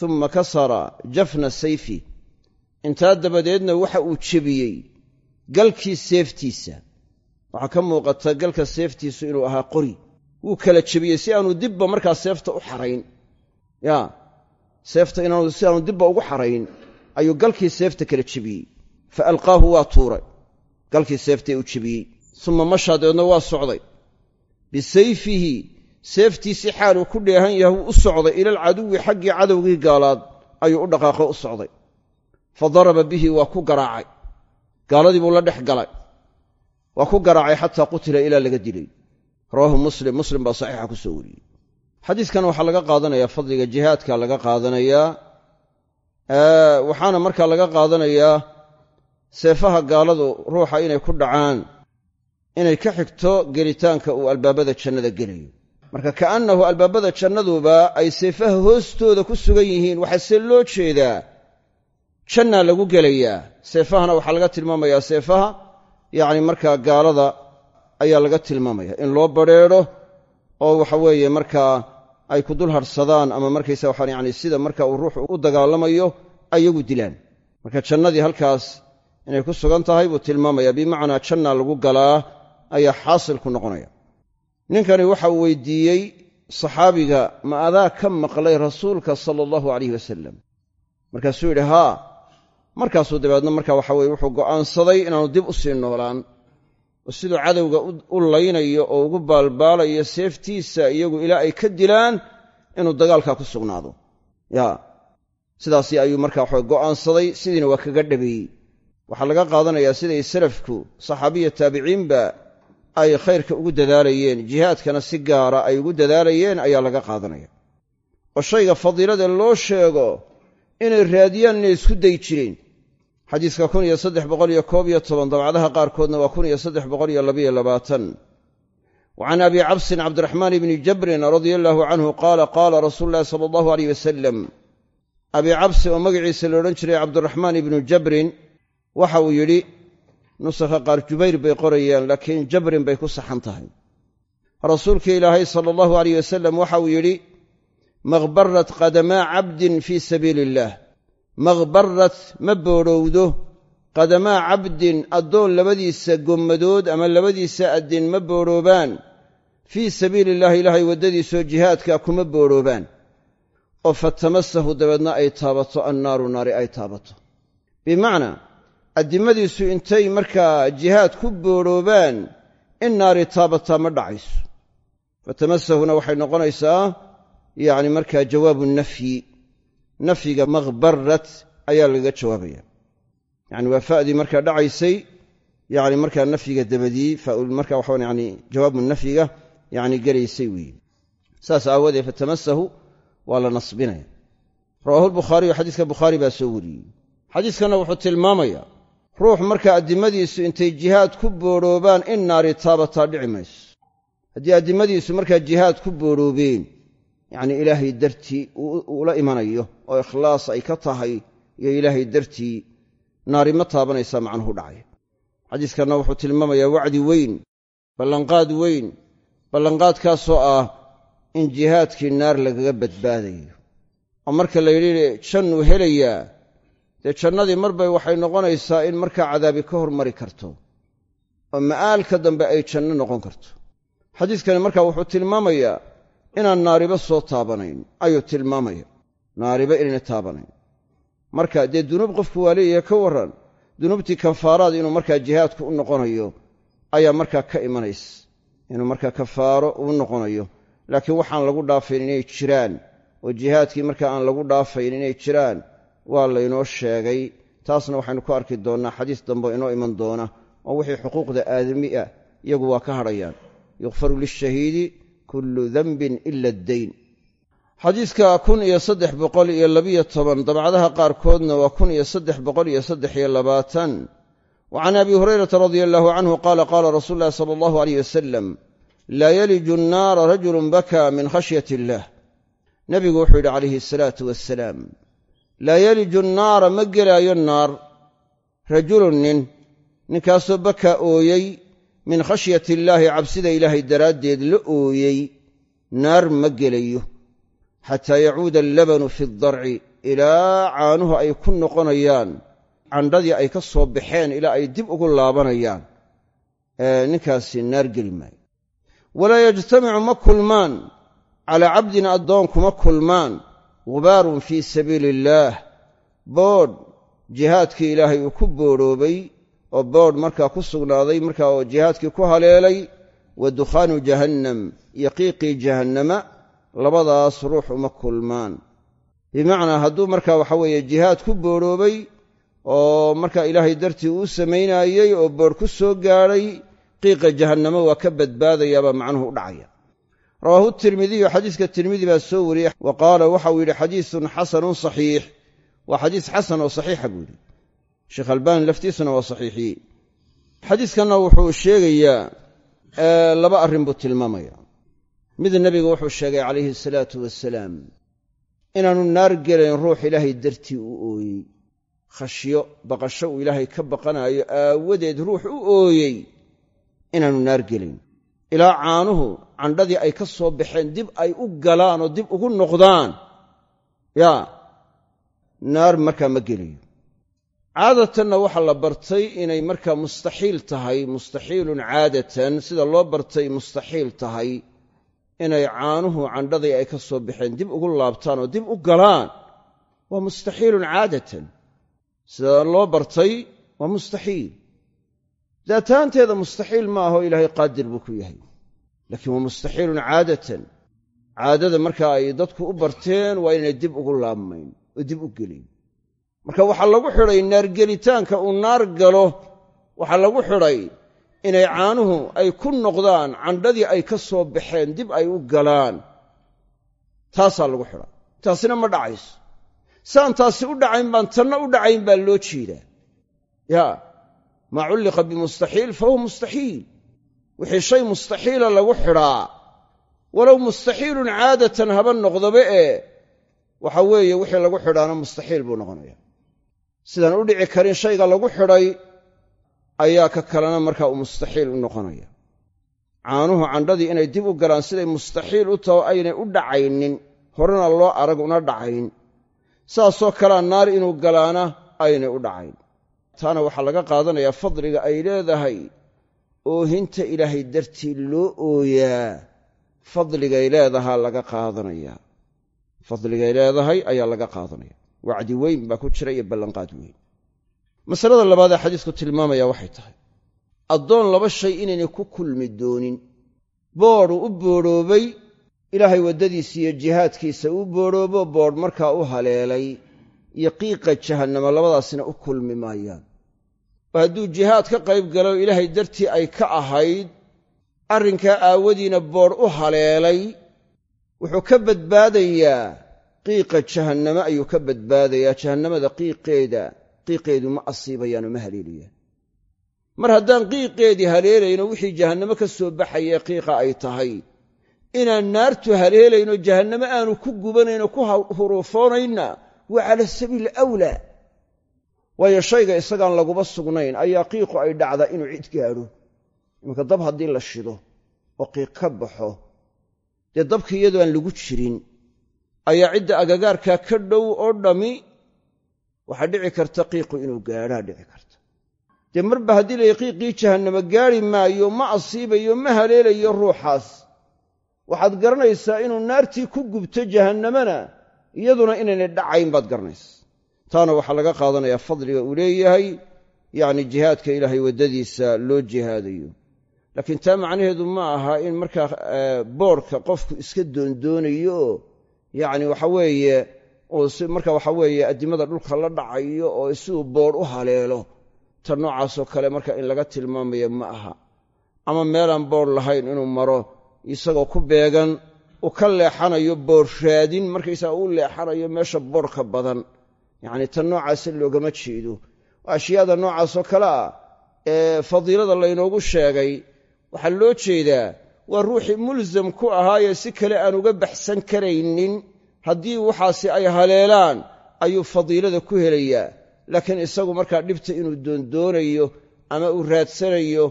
uma kasara jafna sayfi. Intaa dabadeedna waxa uu jebiyey galkii seeftiisa. Waxaa ka muuqata galka seeftiisu inuu ahaa qori wuu kala jebiyey si aanu dibba markaa seefta u xarayn. Ya seefta inaanu si aanu dibba ugu xarayn ayuu galkii seefta kala jebiyey. Fa alqaahu waa tuuray galkii seeftay u jebiyey. Suma mashaa waa socday. Bisayfihi seeftiisii xaaluu ku dheehan yahay wuu u socday. Ilaalcaduwi xaggii cadowgii gaalaad ayuu u dhaqaaqo u socday. Fa daraba bihi waa ku garaacay. Gaaladii buu la dhex galay. Waa ku garaacay xataa qutila ilaa laga dilay rawaahu muslim muslim baa saxiixa ku soo wariyey. Xadiiskan waxaa laga qaadanayaa fadliga jihaadka laga qaadanayaa waxaana markaa laga qaadanayaa seefaha gaaladu ruuxa inay ku dhacaan inay ka xigto gelitaanka uu albaabada jannada gelayo. Marka ka'annahu albaabada jannaduba ay seefaha hoostooda ku sugan yihiin waxaase loo jeedaa jannaa lagu gelayaa. Seefahana waxaa laga tilmaamayaa seefaha yacni markaa gaalada ayaa laga tilmaamaya. In loo badrheedho oo waxa weeye markaa ay ku dul harsadaan ama markaysa waxaan yani sida marka uu ruuxu u dagaalamayo ayagu dilaan. Marka jannadii halkaas inay ku sugan tahay buu tilmaamaya. Bimacnaa janna lagu galaa ayaa xaasil ku noqonaya. Ninkani waxa uu weydiiyey saxaabiga ma adaa ka maqlay rasuulka sala allahu alayh wasalam markaasuu yidhi haa. Markaasuu dabeedna marka waxa weye wuxuu go'aansaday inaanu dib u sii noolaan. oo siduu cadowga u laynayo oo ugu baalbaalayo seeftiisa iyagu ilaa ay ka dilaan inuu dagaalkaa ku sugnaado. Ya sidaasi ayuu marka waxa go'aansaday sidiina waa kaga dhabeeyey. Waxaa laga qaadanayaa siday salafku saxaabiya taabiciinba ay khayrka ugu dadaalayeen jihaadkana si gaara ay ugu dadaalayeen ayaa laga qaadanaya. Oo shayga fadiilada loo sheego inay raadiyaan inay isku day jireen xadiiska kun iyo saddex boqol iyo koob iyo toban dabcadaha qaarkoodna waa kun iyo saddex boqol iyo labayo labaatan. Wa abi cabsin cabdiraxmaan ibni jabrin radia allaahu canhu qaala qaala rasuulu llahi sala allahu aleyh wasalam abi cabsi oo magaciisa la odhan jiray cabdiraxmaan ibnu jabrin waxa uu yidhi nusakha qaar jubayr bay qorayaan laakiin jabrin bay ku saxan tahay. Rasuulka ilaahay sala allahu aleyh wasalam waxa uu yidhi makhbarat qadamaa cabdin fii sabiili illaah makhbarat ma boodhowdo qadamaa cabdin addoon labadiisa gommadood ama labadiisa addin ma boodhoobaan. Fii sabiili illahi ilaahay waddadiisoo jihaadka kuma boodhoobaan. Oo fatamasahu dabeedna ay taabato annaaru naari ay taabato. Bimacnaa addimadiisu intay markaa jihaad ku boodhoobaan in naari taabataa ma dhacayso. Fatamasahuna waxay noqonaysaa yacni markaa jawaabu nafyi nafyiga makhbarat ayaa lagaga jawaabaya. Yani waa fa'dii markaa dhacaysay yani markaa nafyiga dabadii marka waxaa yani jawaabu nafyiga yani gelaysay weeye saas aawoodee fatamasahu waa la nasbinaya. Rawaahu lbukhaariyu xadiiska bukhaari baa soo wariyey. Xadiiskanna wuxuu tilmaamayaa ruux markaa addimadiisu intay jihaad ku boodhoobaan in naari taabataa dhici mayso. Haddii addimadiisu markaa jihaad ku boodhoobeen yacnii ilaahay dartii uula imanayo oo ikhlaas ay ka tahay iyo ilaahay dartii naari ma taabanaysaa macnuhu dhacaya xadiiskanna wuxuu tilmaamayaa wacdi weyn ballanqaad weyn ballanqaadkaasoo ah in jihaadkii naar lagaga badbaadayo. Oo marka la yidhi jannuu helayaa dee jannadii marbay waxay noqonaysaa in markaa cadaabi ka hormari karto oo ma'aalka dambe ay janno noqon karto. Xadiiskani markaa wuxuu tilmaamayaa inaan naariba soo taabanayn ayuu tilmaamaya. Naariba inayna taabanayn. Marka dee dunuub qofku waa leeyahay ka warran. Dunuubtii kafaaraad inuu markaa jihaadku u noqonayo ayaa markaa ka imanaysa. Inuu markaa kafaaro uu noqonayo. Laakiin waxaan lagu dhaafayn inay jiraan. Oo jihaadkii markaa aan lagu dhaafayn inay jiraan. Waa laynoo sheegay. Taasna waxaynu ku arki doonnaa xadiis dambe inoo iman doona oo wixii xuquuqda aadami ah iyagu waa ka hadhayaan. Yukfaru lishahiidi kullu denbin ila addayn. Xadiiska kun iyo saddex boqol iyo labiyo toban dabcadaha qaarkoodna waa kun iyo saddex boqol iyo saddex iyo labaatan. Wa can abi hurayrata radia allahu canhu qaala qaala rasuulu llahi sala allahu aleyh wasalam laa yaliju nnaara rajulun bakaa min khashyat illah. Nebigu wuxuu yidhi calayhi asalaatu wassalaam laa yaliju nnaara ma gelaayo naar rajulun nin ninkaasoo bakaa ooyey min khashyati illaahi cabsida ilaahay daraaddeed la ooyey naar ma gelayo. Xataa yacuuda allabanu fi darci ilaa caanuhu ay ku noqonayaan candhadii ay ka soo baxeen ilaa ay dib ugu laabanayaan. Ninkaasi naar geli maayo. Walaa yajtamicu ma kulmaan calaa cabdin addoon kuma kulmaan gubaarun fii sabiili illaah boodh jihaadkii ilaahay uu ku boodhoobay oo boodh markaa ku sugnaaday markaa oo jihaadkii ku haleelay wa dukhaanu jahannam iyo qiiqii jahannama labadaas ruux uma kulmaan. Bimacnaa hadduu markaa waxa weeye jihaad ku boodhoobay oo markaa ilaahay dartii uu samaynaayey oo boodh ku soo gaadhay qiiqa jahannamo waa ka badbaadayaabaa macnuhu u dhacaya. Rawaahu tirmidiyu xadiiska tirmidi baa soo wariyey wa qaala waxauu yidhi xadiisun xasanun saxiix. Waa xadiis xasan oo saxiixa buu yidhi sheekh albaani laftiisuna waa saxiixiyey xadiiskanna wuxuu sheegayaa laba arrin buu tilmaamaya mid nebigu wuxuu sheegay calayhi asalaatu wasalaam inaannu naar gelayn ruux ilaahay dartii u ooyey. Khashyo baqasho uu ilaahay ka baqanaayo aawadeed ruux u ooyey. Inaannu naar gelayn. Ilaa caanuhu candhadii ay ka soo baxeen dib ay u galaan oo dib ugu noqdaan. Yaa naar markaa ma gelayo caadatanna waxaa la bartay inay markaa mustaxiil tahay mustaxiilun caadatan sida loo bartay mustaxiil tahay inay caanuhu candhadii ay ka soo baxeen dib ugu laabtaan oo dib u galaan waa mustaxiilun caadatan. Sida loo bartay waa mustaxiil. Daataanteeda mustaxiil ma aho ilaahay qaadir buu ku yahay. Laakiin waa mustaxiilun caadatan. Caadada markaa ay dadku u barteen waa inay dib ugu laabmayn oo dib u gelin marka waxaa lagu xidhay naargelitaanka uu naar galo waxaa lagu xidhay inay caanuhu ay ku noqdaan candhadii ay ka soo baxeen dib ay u galaan. Taasaa lagu xidhay. Taasina ma dhacayso. Saan taasi u dhacayn baan tanna u dhacayn baa loo jeedaa. Yaa maa culliqa bimustaxiil fa huwa mustaxiil. Wixii shay mustaxiila lagu xidhaa walow mustaxiilun caadatan haba noqdaba ee waxa weeye wixii lagu xidhaana mustaxiil buu noqonaya sidaan u dhici karin shayga lagu xidhay ayaa ka kalena markaa uu mustaxiil u noqonaya. Caanuhu candhadii inay dib u galaan siday mustaxiil u taho aynay u dhacaynin horena loo arag una dhacayn. Saasoo kalea naar inuu galaana aynay u dhacayn. Taana waxaa laga qaadanayaa fadliga ay leedahay oohinta ilaahay dartii loo ooyaa. Fadligay leedahaa laga qaadanayaa fadligay leedahay ayaa laga qaadanaya wacdi weyn baa ku jira iyo ballanqaad weyn. Masalada labaadee xadiisku tilmaamaya waxay tahay addoon laba shay inaynay ku kulmi doonin. Boodhu u boodhoobay ilaahay waddadiisa iyo jihaadkiisa uu boodhoobo boodh markaa u haleelay iyo qiiqa jahannama labadaasina u kulmi maayaan. Oo hadduu jihaad ka qayb galo ilaahay dartii ay ka ahayd arrinkaa aawadiina boodh u haleelay wuxuu ka badbaadayaa qiiqa jahanname ayuu ka badbaadayaa jahannamada qiiqeeda qiiqeedu ma asiibayaanoo ma haleelayaan mar haddaan qiiqeedii haleelayno wixii jahannamo ka soo baxaya qiiqa ay tahay. Inaan naartu haleelayno jahannamo aanu ku gubanayno ku huruufoonayna waa cala sabiili awlaa. Waayo shayga isagaan laguba sugnayn ayaa qiiqu ay dhacdaa inuu cid gaadho. Imanka dab haddii la shido oo qiiq ka baxo dee dabkii iyadoo aan lagu jirin ayaa cidda agagaarkaa ka dhow oo dhammi waxaa dhici karta qiiqu inuu gaadhaa dhici karta. Dee marba haddii lay qiiqii jahannamo gaadhi maayo ma asiibayo ma haleelayo ruuxaas waxaad garanaysaa inuu naartii ku gubto jahannamana iyaduna inaynay dhacayn baad garanaysa taana waxaa laga qaadanayaa fadliga uu leeyahay yacni jihaadka ilaahay waddadiisa loo jihaadayo. Laakiin taa macnaheedu ma aha in markaa boodhka qofku iska doondoonayo oo yacni waxa weeye uu si marka waxa weeye addimada dhulka la dhacayo oo siduu boodh u haleelo ta noocaasoo kale marka in laga tilmaamaya ma aha. Ama meelaan boodh lahayn inuu maro isagoo ku beegan uu ka leexanayo boodh raadin markaysaga u leexanayo meesha boodhka badan. Yacni tan noocaasa loogama jeedo. Ashyaada noocaasoo kale ah ee fadiilada laynoogu sheegay waxaa loo jeedaa waa ruuxii mulsam ku ahaayee si kale aan uga baxsan karaynin haddii waxaasi ay haleelaan ayuu fadiilada ku helayaa. Laakiin isagu markaa dhibta inuu doondoonayo ama uu raadsanayo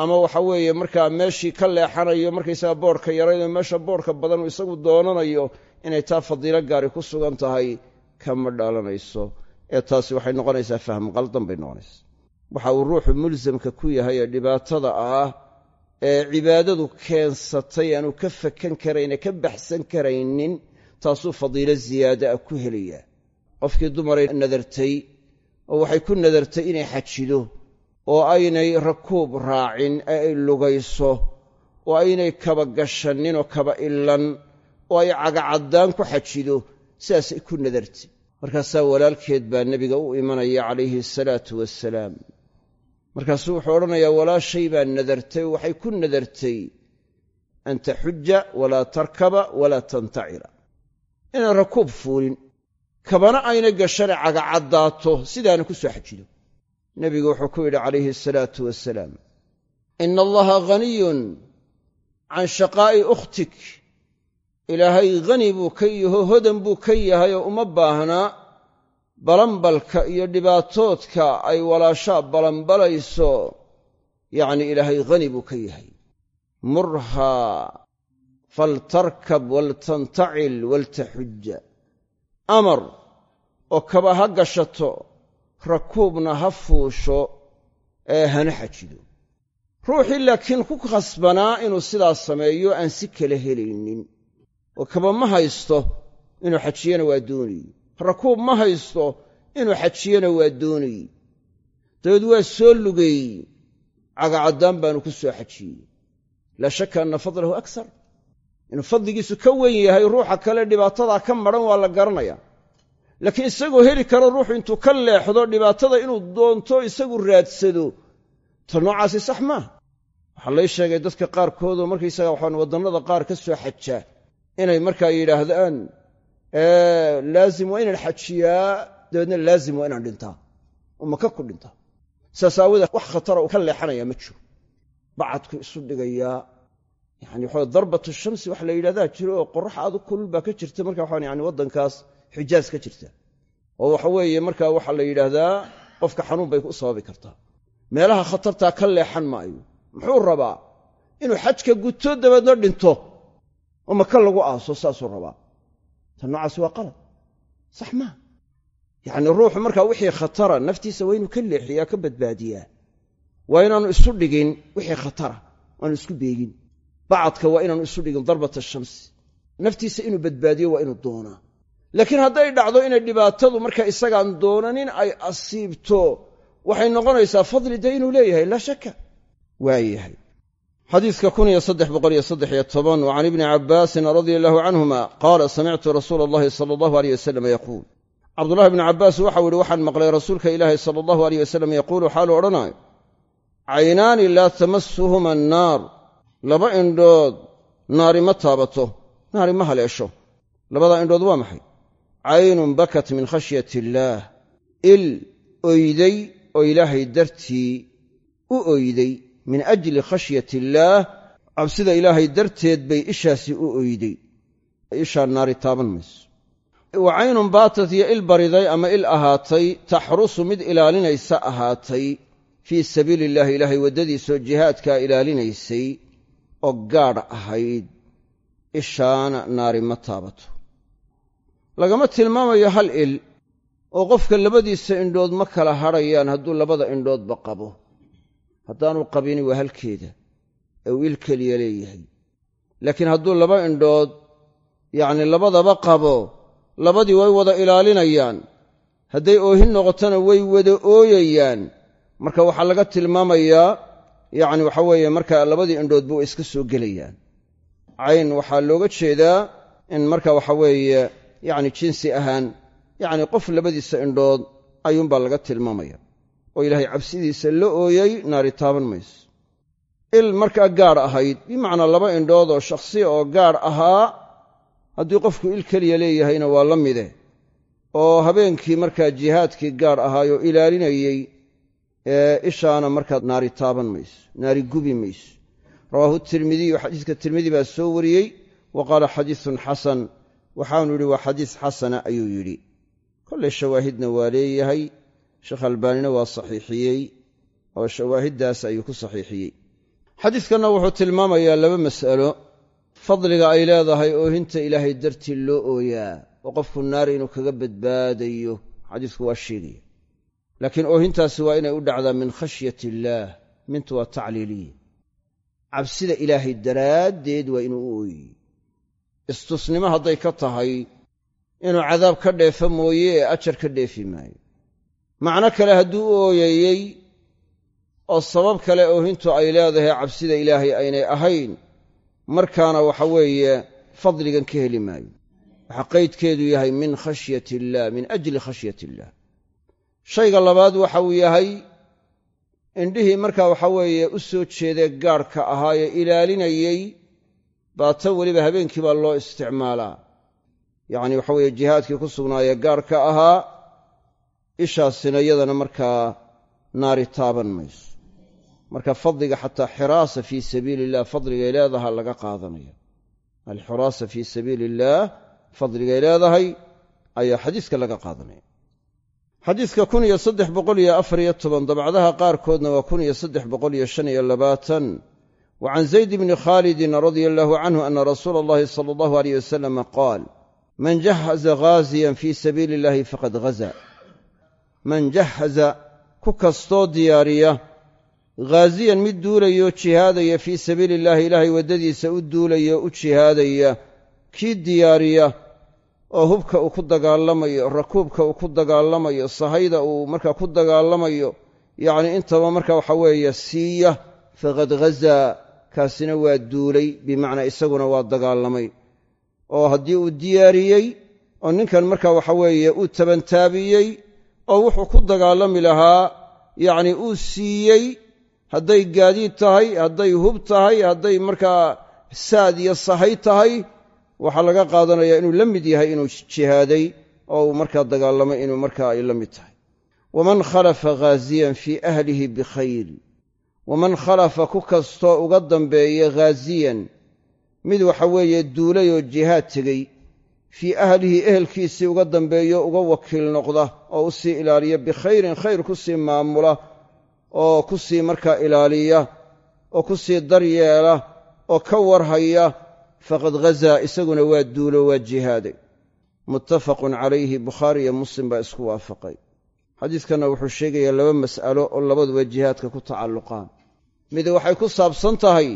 ama waxa weeye markaa meeshii ka leexanayo markaysaga boodhka yaraydoo meesha boodhka badan uu isagu doonanayo inay taa fadiilo gaari ku sugan tahay kama dhalanayso ee taasi waxay noqonaysaa fahm qaldan bay noqonaysaa. Waxa uu ruuxu mulsamka ku yahay ee dhibaatada ah ee cibaadadu keensatay aanu ka fakan karayne ka baxsan karaynin taasuu fadiilo ziyaada ah ku helayaa. Qofkii dumaray nadartay oo waxay ku nadartay inay xajido oo aynay rakuub raacin ee ay lugayso oo aynay kaba gashannin oo kaba illan oo ay cagacaddaan ku xajido sidaasay ku nadartay. Markaasaa walaalkeed baa nebiga u imanaya calayhi asalaatu wassalaam markaasuu wuxuu odhanayaa walaashay baa nadartay oo waxay ku nadartay. An taxuja walaa tarkaba walaa tantacila inaan rakuub fuulin kabana ayna gashane cagacaddaato sidaana ku soo xajido. Nebigu wuxuu ku yidhi calayhi asalaatu wasalaam ina allaha ghaniyun can shaqaa'i ukhtik. Ilaahay khani buu ka yaho hodan buu ka yahay oo uma baahnaa balanbalka iyo dhibaatoodka ay walaashaa balanbalayso yacni ilaahay khani buu ka yahay. Murhaa faltarkab waltantacil waltaxuja amar oo kaba ha gashato rakuubna ha fuusho ee hana xajido. Ruuxii laakiin ku khasbanaa inuu sidaas sameeyo aan si kala helaynin. Oo kaba ma haysto inuu xajiyana waa doonaye rakuub ma haysto inuu xajiyana waa doonaye dabeed waa soo lugeey cagacaddaan baanu ku soo xajiyey. Laa shakka anna fadlahu akar inuu fadligiisu ka weyn yahay ruuxa kale dhibaatadaa ka madhan waa la garanayaa laakiin isagoo heli karo ruuxu intuu ka leexdo dhibaatada inuu doonto isagu raadsado. Ta noocaasi sax maaha waxaa lay sheegay dadka qaarkoodoo markaysaga waxaan waddannada qaar ka soo xajaa inay markaa yidhaahdaan laazim waa inaan xajiyaa dabeedna laazim waa inaan dhintaa. Oo maka ku dhintaa. Saas wax khatara uu ka leexanayaa ma jiro. Bacadku isu dhigayaa yani waxa darbatu shamsi waxa la yidhahdaa jiro oo qorrax aadu kulul baa ka jirta. Marka waxaan yani waddankaas xijaas ka jirta. Oo waxa weeye marka waxaa la yidhaahdaa qofka xanuun bay u sababi kartaa. Meelaha khatartaa ka leexan maayo. Muxuu rabaa? Inuu xajka guto dabeedna dhinto. Oo maka lagu aaso saasuu rabaa tan noocaasi waa qalad sax maa yacni ruuxu markaa wixii khatara naftiisa waa inuu ka leexiyaa ka badbaadiyaa. Waa inaanu isu dhigin wixii khatara. Waanu isku beegin. Bacadka waa inaanu isu dhigin darbata shamsi naftiisa inuu badbaadiyo waa inuu doonaa. Laakiin hadday dhacdo inay dhibaatadu marka isagaan doonanin ay asiibto waxay noqonaysaa fadli dee inuu leeyahay? Laa shakka. Waayahay xadiiska wa can ibni cabbaasin radia allahu canhuma qaala samictu rasuula allahi sala allahu aleyh wasalam yaquul. Cabdullahi bni cabbaas waxau ihi waxaan maqlay rasuulka ilaahi sala allahu aleyh wasalam yaquulu xaalu odhanaayo caynaani laa tamasuhuma annaar laba indhood naari ma taabato naari ma haleesho labadaa indhood waa maxay? Caynun bakat min khashyati illaah il oyday oo ilaahay dartii u oyday min ajli khashyati illaah cabsida ilaahay darteed bay ishaasi u oyday. Ishaa naari taaban mayso. Wa caynun baatat iyo il bariday ama il ahaatay taxrusu mid ilaalinaysa ahaatay. Fii sabiili illahi ilaahay waddadiisoo jihaadkaa ilaalinaysay oo gaadh ahayd. Ishaana naari ma taabato. Lagama tilmaamayo hal il oo qofka labadiisa indhood ma kala hadhayaan hadduu labada indhoodba qabo haddaanu qabini waa halkeeda ee uu il keliya leeyahay. Laakiin hadduu laba indhood yacni labadaba qabo labadii way wada ilaalinayaan. Hadday oohin noqotona way wada ooyayaan. Marka waxaa laga tilmaamayaa yacni waxa weeye marka labadii indhoodba way iska soo gelayaan. Cayn waxaa looga jeedaa in marka waxa weeye yacni jinsi ahaan yacni qof labadiisa indhood ayuunbaa laga tilmaamaya oo ilaahay cabsidiisa la ooyey naari taaban mayso. Il markaa gaadh ahayd bimacnaa laba indhood oo shakhsiya oo gaadh ahaa haddii qofku il keliya leeyahayna waa la mide. Oo habeenkii markaa jihaadkii gaadh ahaayoo ilaalinayey ee ishaana markaa naari taaban mayso naari gubi mayso. Rawaahu tirmidiyu xadiiska tirmidi baa soo wariyey wa qaala xadiisun xasan waxaanu yidhi waa xadiis xasana ayuu yidhi. Kollay shawaahidna waa leeyahay sheekh albaanina waa saxiixiyey oo shawaahiddaas ayuu ku saxiixiyey. Xadiiskanna wuxuu tilmaamayaa laba mas'alo. Fadliga ay leedahay oohinta ilaahay dartii loo ooyaa oo qofku naar inuu kaga badbaadayo xadiisku waa sheegaya. Laakiin oohintaasi waa inay u dhacdaa min khashyati illaah mintu waa tacliiliya cabsida ilaahay daraaddeed waa inuu u ooyey. Istusnimo hadday ka tahay inuu cadaab ka dheefo mooye ee ajar ka dheefi maayo macno kale hadduu u ooyayey oo sabab kale oohintu ay leedahay cabsida ilaahay aynay ahayn markaana waxa weeye fadligan ka heli maayo. Waxaa qaydkeedu yahay min khashyati illaah min ajli khashyati illaah shayga labaad waxa uu yahay indhihii markaa waxa weeye u soo jeedee gaadhka ahaayee ilaalinayey baata weliba habeenkii baa loo isticmaalaa. Yacni waxa weeye jihaadkii ku sugnaayee gaadhka ahaa ishaasina iyadana markaa naari taaban mayso. Marka fadliga xataa xiraasa fii sabiili illah fadligay leedaha laga qaadanaya alxiraasa fii sabiili illaah fadligay leedahay ayaa xadiiska laga qaadanaya. Xadiiska kun iyo saddex boqol iyo afar iyo toban dabcdaha qaarkoodna waa kun iyo saddex boqol iyo shan iyo labaatan. Wa can zayd bni khaalidin radia allahu canhu ana rasuula allahi sala allahu aleyh wasalama qaal man jahaza ghaasiyan fii sabiili illahi faqad ghaza man jahaza ku kastoo diyaariya. Ghaasiyan mid duulayo jihaadaya fii sabiili illahi ilaahay waddadiisa u duulaya u jihaadaya kii diyaariya oo hubka uu ku dagaalamayo rakuubka uu ku dagaalamayo sahayda uu markaa ku dagaalamayo yacni intaba marka waxa weeye siiya faqad ghazaa kaasina waa duulay bimacnaa isaguna waa dagaalamay. Oo haddii uu diyaariyey oo ninkan marka waxa weeye uu tabantaabiyey oo wuxuu ku dagaalami lahaa yacni uu siiyey hadday gaadiid tahay hadday hub tahay hadday markaa saad iyo sahay tahay waxaa laga qaadanayaa inuu la mid yahay inuu jihaaday oo uu markaa dagaalamay inuu markaa ay la mid tahay. Waman khalafa ghaasiyan fii ahlihi bikhayr waman khalafa ku kastoo uga dambeeya ghaasiyan mid waxa weeye duulay oo jihaad tegey fii ahlihi ehelkiisii uga dambeeyo uga wakiil noqda oo u sii ilaaliya bikhayrin khayr ku sii maamula oo ku sii markaa ilaaliya oo ku sii daryeela oo ka warhaya faqad ghazaa isaguna waa duulo waa jihaaday muttafaqun calayhi bukhaari iyo muslim baa isku waafaqay. Xadiiskanna wuxuu sheegayaa laba mas'alo oo labaduba jihaadka ku tacalluqaan. Mid waxay ku saabsan tahay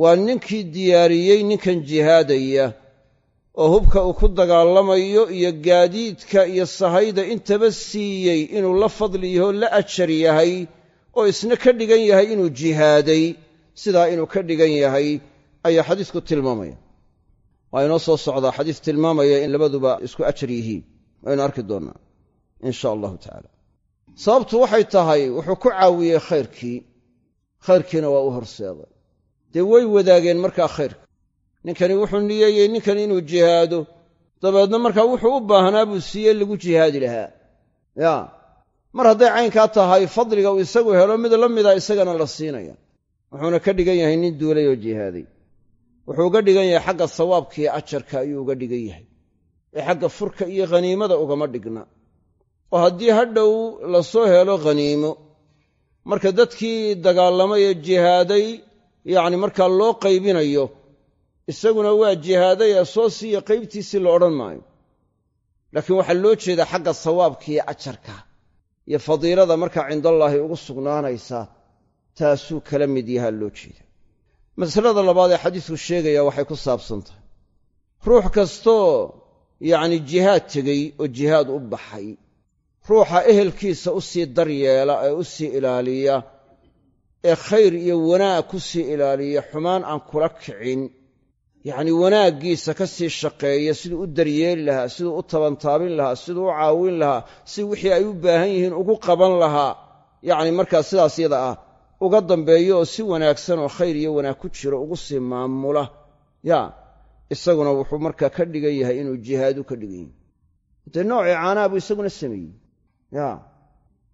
waa ninkii diyaariyey ninkan jihaadaya oo hubka uu ku dagaalamayo iyo gaadiidka iyo sahayda intaba siiyey inuu la fadli yaho la ajar yahay oo isna ka dhigan yahay inuu jihaaday. Sidaa inuu ka dhigan yahay ayaa xadiisku tilmaamaya. Waa inoo soo socdaa xadiis tilmaamaya in labaduba isku ajar yihiin. Waynu arki doonnaa in sha allahu tacaala. Sababtu waxay tahay wuxuu ku caawiyey khayrkii. Khayrkiina waa u horseeday. Dee way wadaageen markaa khayrka ninkani wuxuu niyeeyey ninkani inuu jihaado. Dabeedna markaa wuxuu u baahnaa buu siiye lagu jihaadi lahaa. Ya. Mar hadday caynkaa tahay fadliga uu isagu helo mid la mida isagana la siinaya. Wuxuuna ka dhigan yahay nin duulay oo jihaaday. Wuxuu uga dhigan yahay xagga sawaabka iyo ajarka ayuu uga dhigan yahay. Ee xagga furka iyo khaniimada ugama dhigna. Oo haddii hadhow la soo helo khaniimo marka dadkii dagaalamay ee jihaaday yacni markaa loo qaybinayo isaguna waa jihaaday ee soo siiya qaybtiisii la odhan maayo. Laakiin waxaa loo jeedaa xagga sawaabka iyo ajarka iyo fadiilada markaa cindallaahi ugu sugnaanaysa taasuu kala mid yahaa loo jeeda masalada labaad ee xadiisku sheegaya waxay ku saabsan tahay. Ruux kastoo yacni jihaad tegey oo jihaad u baxay ruuxa ehelkiisa u sii daryeela ee u sii ilaaliya ee khayr iyo wanaag ku sii ilaaliya xumaan aan kula kicin yacnii wanaaggiisa ka sii shaqeeya siduu u daryeeli lahaa siduu u tabantaabin lahaa siduu u caawin lahaa si wixii ay u baahan yihiin ugu qaban lahaa. Yacni markaa sidaas yada ah uga dambeeyo oo si wanaagsan oo khayr iyo wanaag ku jiro ugu sii maamula. Ya isaguna wuxuu markaa ka dhigan yahay inuu jihaadu ka dhigan yahay. Dee noocii caanaa buu isaguna sameeyey? Ya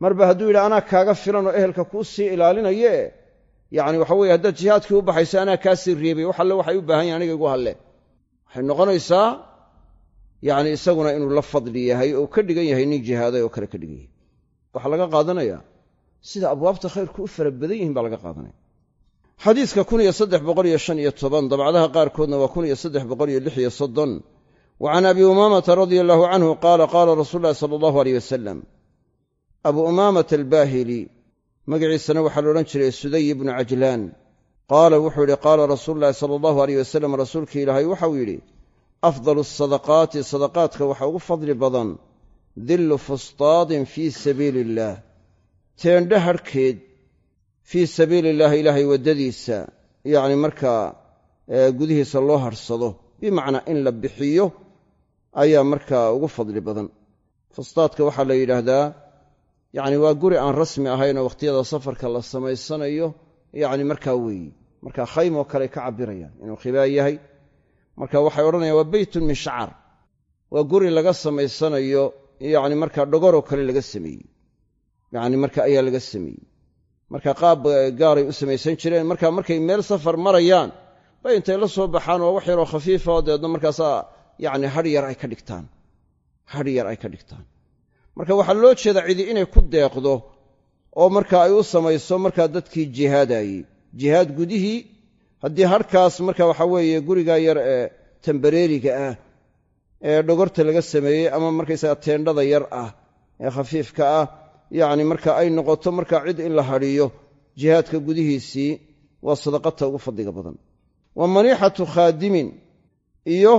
marba hadduu yidhi anaa kaaga filan oo ehelka kuu sii ilaalinaye yacni waxa weye haddaad jihaadkii u baxayso anaa kaasii reebay wax alle waxay u baahan yahin aniga igu halle waxay noqonaysaa yacni isaguna inuu la fadli yahay oo ka dhigan yahay nin jihaaday oo kale ka dhigan yahay. Waxaa laga qaadanaya sida abwaabta khayrku u fara badan yihiin baa laga qaadanaya. Toban dabcadaha qaarkoodna waa wa can abi umaamata radia allahu canhu qaala qaala rasuulu llahi sala allahu aleyh wasalam abu umaamata albaahili magaciisana waxaa la odhan jiray suday ibnu cajlaan. Qaala wuxuu yidhi qaala rasuulu llahi sala allahu aleyh wasalam rasuulkii ilaahay waxau yidhi afdalu asadaqaati sadaqaadka waxaa ugu fadli badan dillu fustaadin fii sabiili illaah teendhe harhkeed fii sabiili illaahi ilaahay waddadiisa yacni markaa gudihiisa loo harhsado bimacnaa in la bixiyo ayaa markaa ugu fadli badan fustaadka waxaa la yidhaahdaa yacni waa guri aan rasmi ahayn oo wakhtiyada safarka la samaysanayo yacni markaa weeyi markaa khaym oo kale ka cabbirayaan inuu khibaa yahay. Marka waxay odhanayaan waa beytun min shacar waa guri laga samaysanayo yacni markaa dhogoroo kale laga sameeyey. Yacni marka ayaa laga sameeyey. Marka qaab gaaray u samaysan jireen. Marka markay meel safar marayaan bay intay la soo baxaan oo wax yaroo khafiifa oo deedna markaasaa yacni hadh yar ay ka dhigtaan. Hadh yar ay ka dhigtaan marka waxaa loo jeedaa cidi inay ku deeqdo oo marka ay u samayso markaa dadkii jihaadayey jihaad gudihii haddii hadhkaas marka waxaa weeye gurigaa yar ee tambareeriga ah ee dhogorta laga sameeyey ama markaysaga teendhada yar ah ee khafiifka ah yacni marka ay noqoto markaa cid in la hadhiyo jihaadka gudihiisii waa sadaqata ugu fadliga badan. Wa maniixatu khaadimin iyo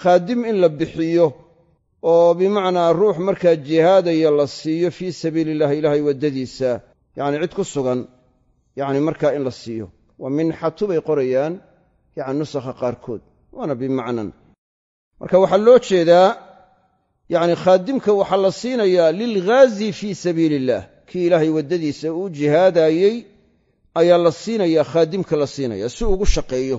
khaadim in la bixiyo oo bimacnaa ruux markaa jihaadaya la siiyo fii sabiili illahi ilaahay waddadiisa yacni cid ku sugan yacni markaa in la siiyo. Wa minxatu bay qorayaan yacni nusakha qaarkood waana bimacnan. Marka waxaa loo jeedaa yacni khaadimka waxaa la siinayaa lilghaazi fii sabiili illaah kii ilaahay waddadiisa uu jihaadaayey ayaa la siinayaa khaadimka la siinaya si ugu shaqeeyo.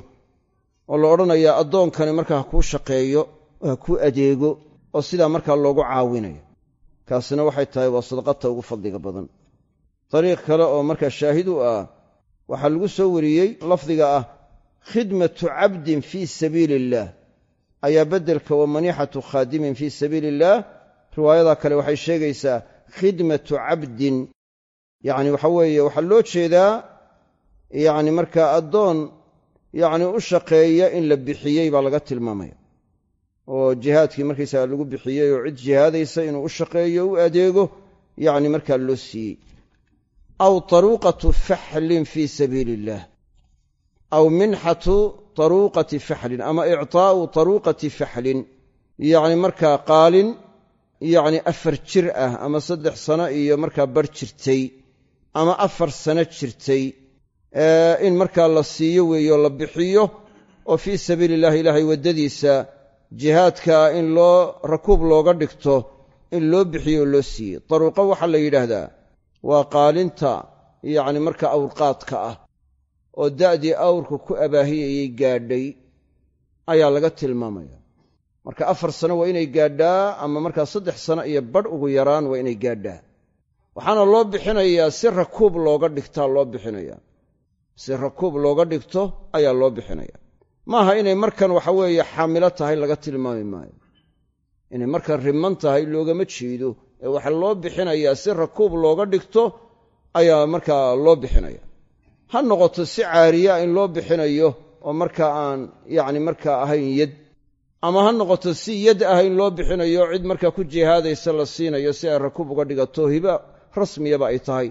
Oo la odhanayaa addoonkani markaa ha kuu shaqeeyo oo ha kuu adeego oo sidaa markaa loogu caawinayo. Kaasina waxay tahay waa sadaqata ugu fadliga badan. Dariiq kale oo markaa shaahid u ah waxaa lagu soo wariyey lafdiga ah khidmatu cabdin fii sabiili illaah ayaa beddelka wa maniixatu khaadimin fii sabiili illaah riwaayada kale waxay sheegaysaa khidmatu cabdin. Yacni waxa weeye waxaa loo jeedaa yacni markaa addoon yacni u shaqeeya in la bixiyey baa laga tilmaamaya oo jihaadkii markaysaga lagu bixiyey oo cid jihaadaysa inuu u shaqeeyo u adeego yacni markaa loo siiyey. Aw taruuqatu faxlin fii sabiili illaah aw minxatu taruuqati faxlin ama ictaa'u taruuqati faxlin. Yacni markaa qaalin yacni afar jir ah ama saddex sano iyo markaa bar jirtay ama afar sano jirtay in markaa la siiyo weeyo la bixiyo oo fii sabiili illahi ilaahay waddadiisa jihaadka in loo rakuub looga dhigto in loo bixiyo oo loo siiyey taruuqo waxaa la yidhaahdaa waa qaalinta yacni marka awrqaadka ah oo da'dii awrka ku abaahiyayay gaadhay ayaa laga tilmaamaya. Marka afar sano waa inay gaadhaa ama markaa saddex sano iyo badh ugu yaraan waa inay gaadhaa. Waxaana loo bixinayaa si rakuub looga dhigtaa loo bixinayaa. Si rakuub looga dhigto ayaa loo bixinaya maaha inay markan waxa weeye xaamilo tahay laga tilmaami maayo. Inay markan riman tahay loogama jeedo. Ee waxaa loo bixinayaa si rakuub looga dhigto ayaa markaa loo bixinaya. Ha noqoto si caariya in loo bixinayo oo markaa aan yacni markaa ahayn yad ama ha noqoto si yad ah in loo bixinayo cid markaa ku jihaadaysa la siinayo si ay rakuub uga dhigato hiba rasmiyaba ay tahay.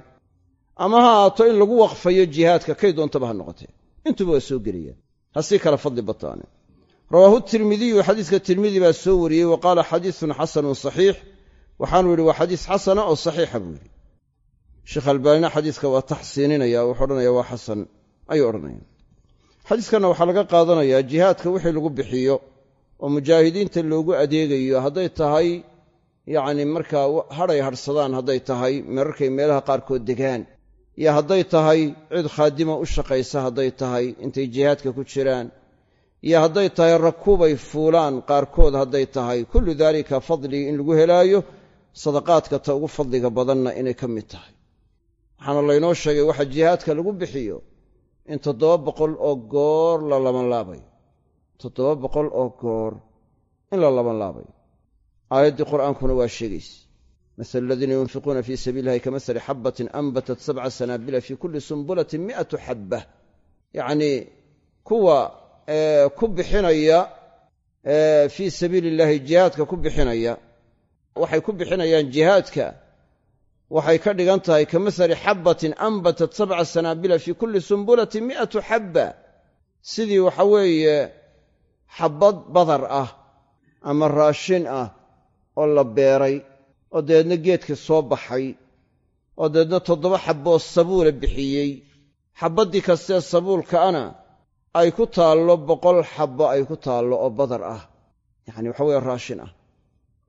Ama ha ahaato in lagu waqfayo jihaadka kay doontaba ha noqotee. Intuba waa soo gelayaan ha sii kala fadli bataane. Rawaahu tirmidiyu xadiiska tirmidi baa soo wariyey wa qaala xadiisun xasanun saxiix. Waxaanu yidhi waa xadiis xasana oo saxiixa buu yidhi. Sheekh albaanina xadiiska waa taxsiininaya wuxuu odhanaya waa xasan ayuu odhanaya xadiiskanna waxaa laga qaadanayaa jihaadka wixii lagu bixiyo oo mujaahidiinta loogu adeegayo hadday tahay yacni markaa hadhay hadhsadaan hadday tahay mararkay meelaha qaarkood degaan iyo hadday tahay cid khaadima u shaqaysa hadday tahay intay jihaadka ku jiraan. Iyo hadday tahay rakuubay fuulaan qaarkood hadday tahay. Kullu daalika fadligii in lagu helaayo sadaqaadka ta ugu fadliga badanna inay ka mid tahay. Waxaana laynoo sheegay waxa jihaadka lagu bixiyo in toddoba boqol oo goor la labanlaabayo toddoba boqol oo goor in la labanlaabayo aayaddii qur'aankuna waa sheegayse masalu aladiina yunfiquuna fii sabiilillahi kamasali xabbatin anbatat sabca sanaabila fii kulli sumbulatin mi'atu xabba yacnii kuwa ku bixinaya fii sabiili illahi jihaadka ku bixinaya waxay ku bixinayaan jihaadka waxay ka dhigan tahay ka masali xabbatin anbatat sabca sanaabila fii kulli sumbulatin mi'atu xabba sidii waxa weeye xabbad badar ah ama raashin ah oo la beeray oo dabeedna geedka soo baxay oo dabeedna toddoba xabboo sabuula bixiyey. Xabbaddii kastee sabuulkaana ay ku taallo boqol xabbo ay ku taallo oo badar ah. Yacani waxa weye raashin ah.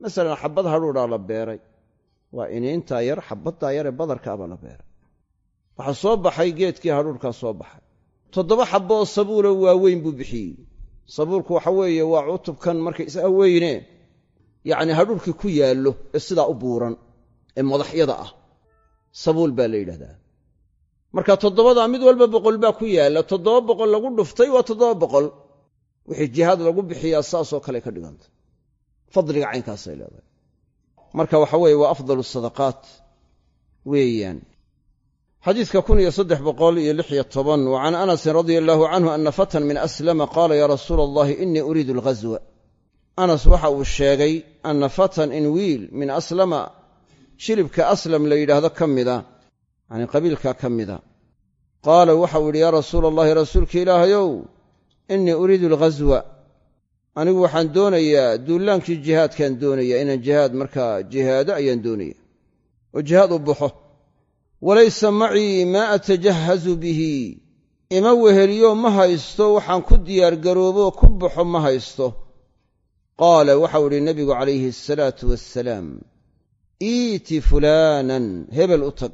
Masalan xabbad hadhuudhaa la beeray. Waa iniintaa yar xabbaddaa yaree badarkaa baa la beeray. Waxaa soo baxay geedkii hadhuudhkaa soo baxay. Toddoba xabbo oo sabuulo waaweyn buu bixiyey. Sabuulku waxa weeye waa cutubkan markaysaga weyne yacni hadhuudhkii ku yaallo ee sidaa u buuran ee madaxyada ah. Sabuul baa la yidhahdaa. Marka toddobadaa mid walba boqol baa ku yaalla toddoba boqol lagu dhuftay waa toddoba boqol. Wixii jihaad lagu bixiyaa saasoo kale ka dhiganta. Fadliga caynkaasay leedahay. Marka waxa weeye waa afdalu sadaqaat weeyaan. Xadiidka kun iyo saddex boqol iyo lix iyo toban wa anasin radia allaahu canhu ana fatan min aslama qaala yaa rasuula allahi inii uriidu alghaswa anas waxa uu sheegay anna fatan in wiil min aslama shilibka aslam la yidhaahdo ka mida yacni qabiilka ka mida. Qaala waxau yidhi yaa rasuula allahi rasuulka ilaahayow innii uriidu alghaswa anigu waxaan doonayaa duullaankii jihaadkaan doonayaa inaan jihaad markaa jihaado ayaan doonaya oo jihaad u baxo. Walaysa macii maa atajahazu bihi. Ima weheliyo ma haysto waxaan ku diyaargaroobo ku baxo ma haysto qaala waxau idhi nebigu calayhi asalaatu wassalaam iiti fulaanan hebel u tag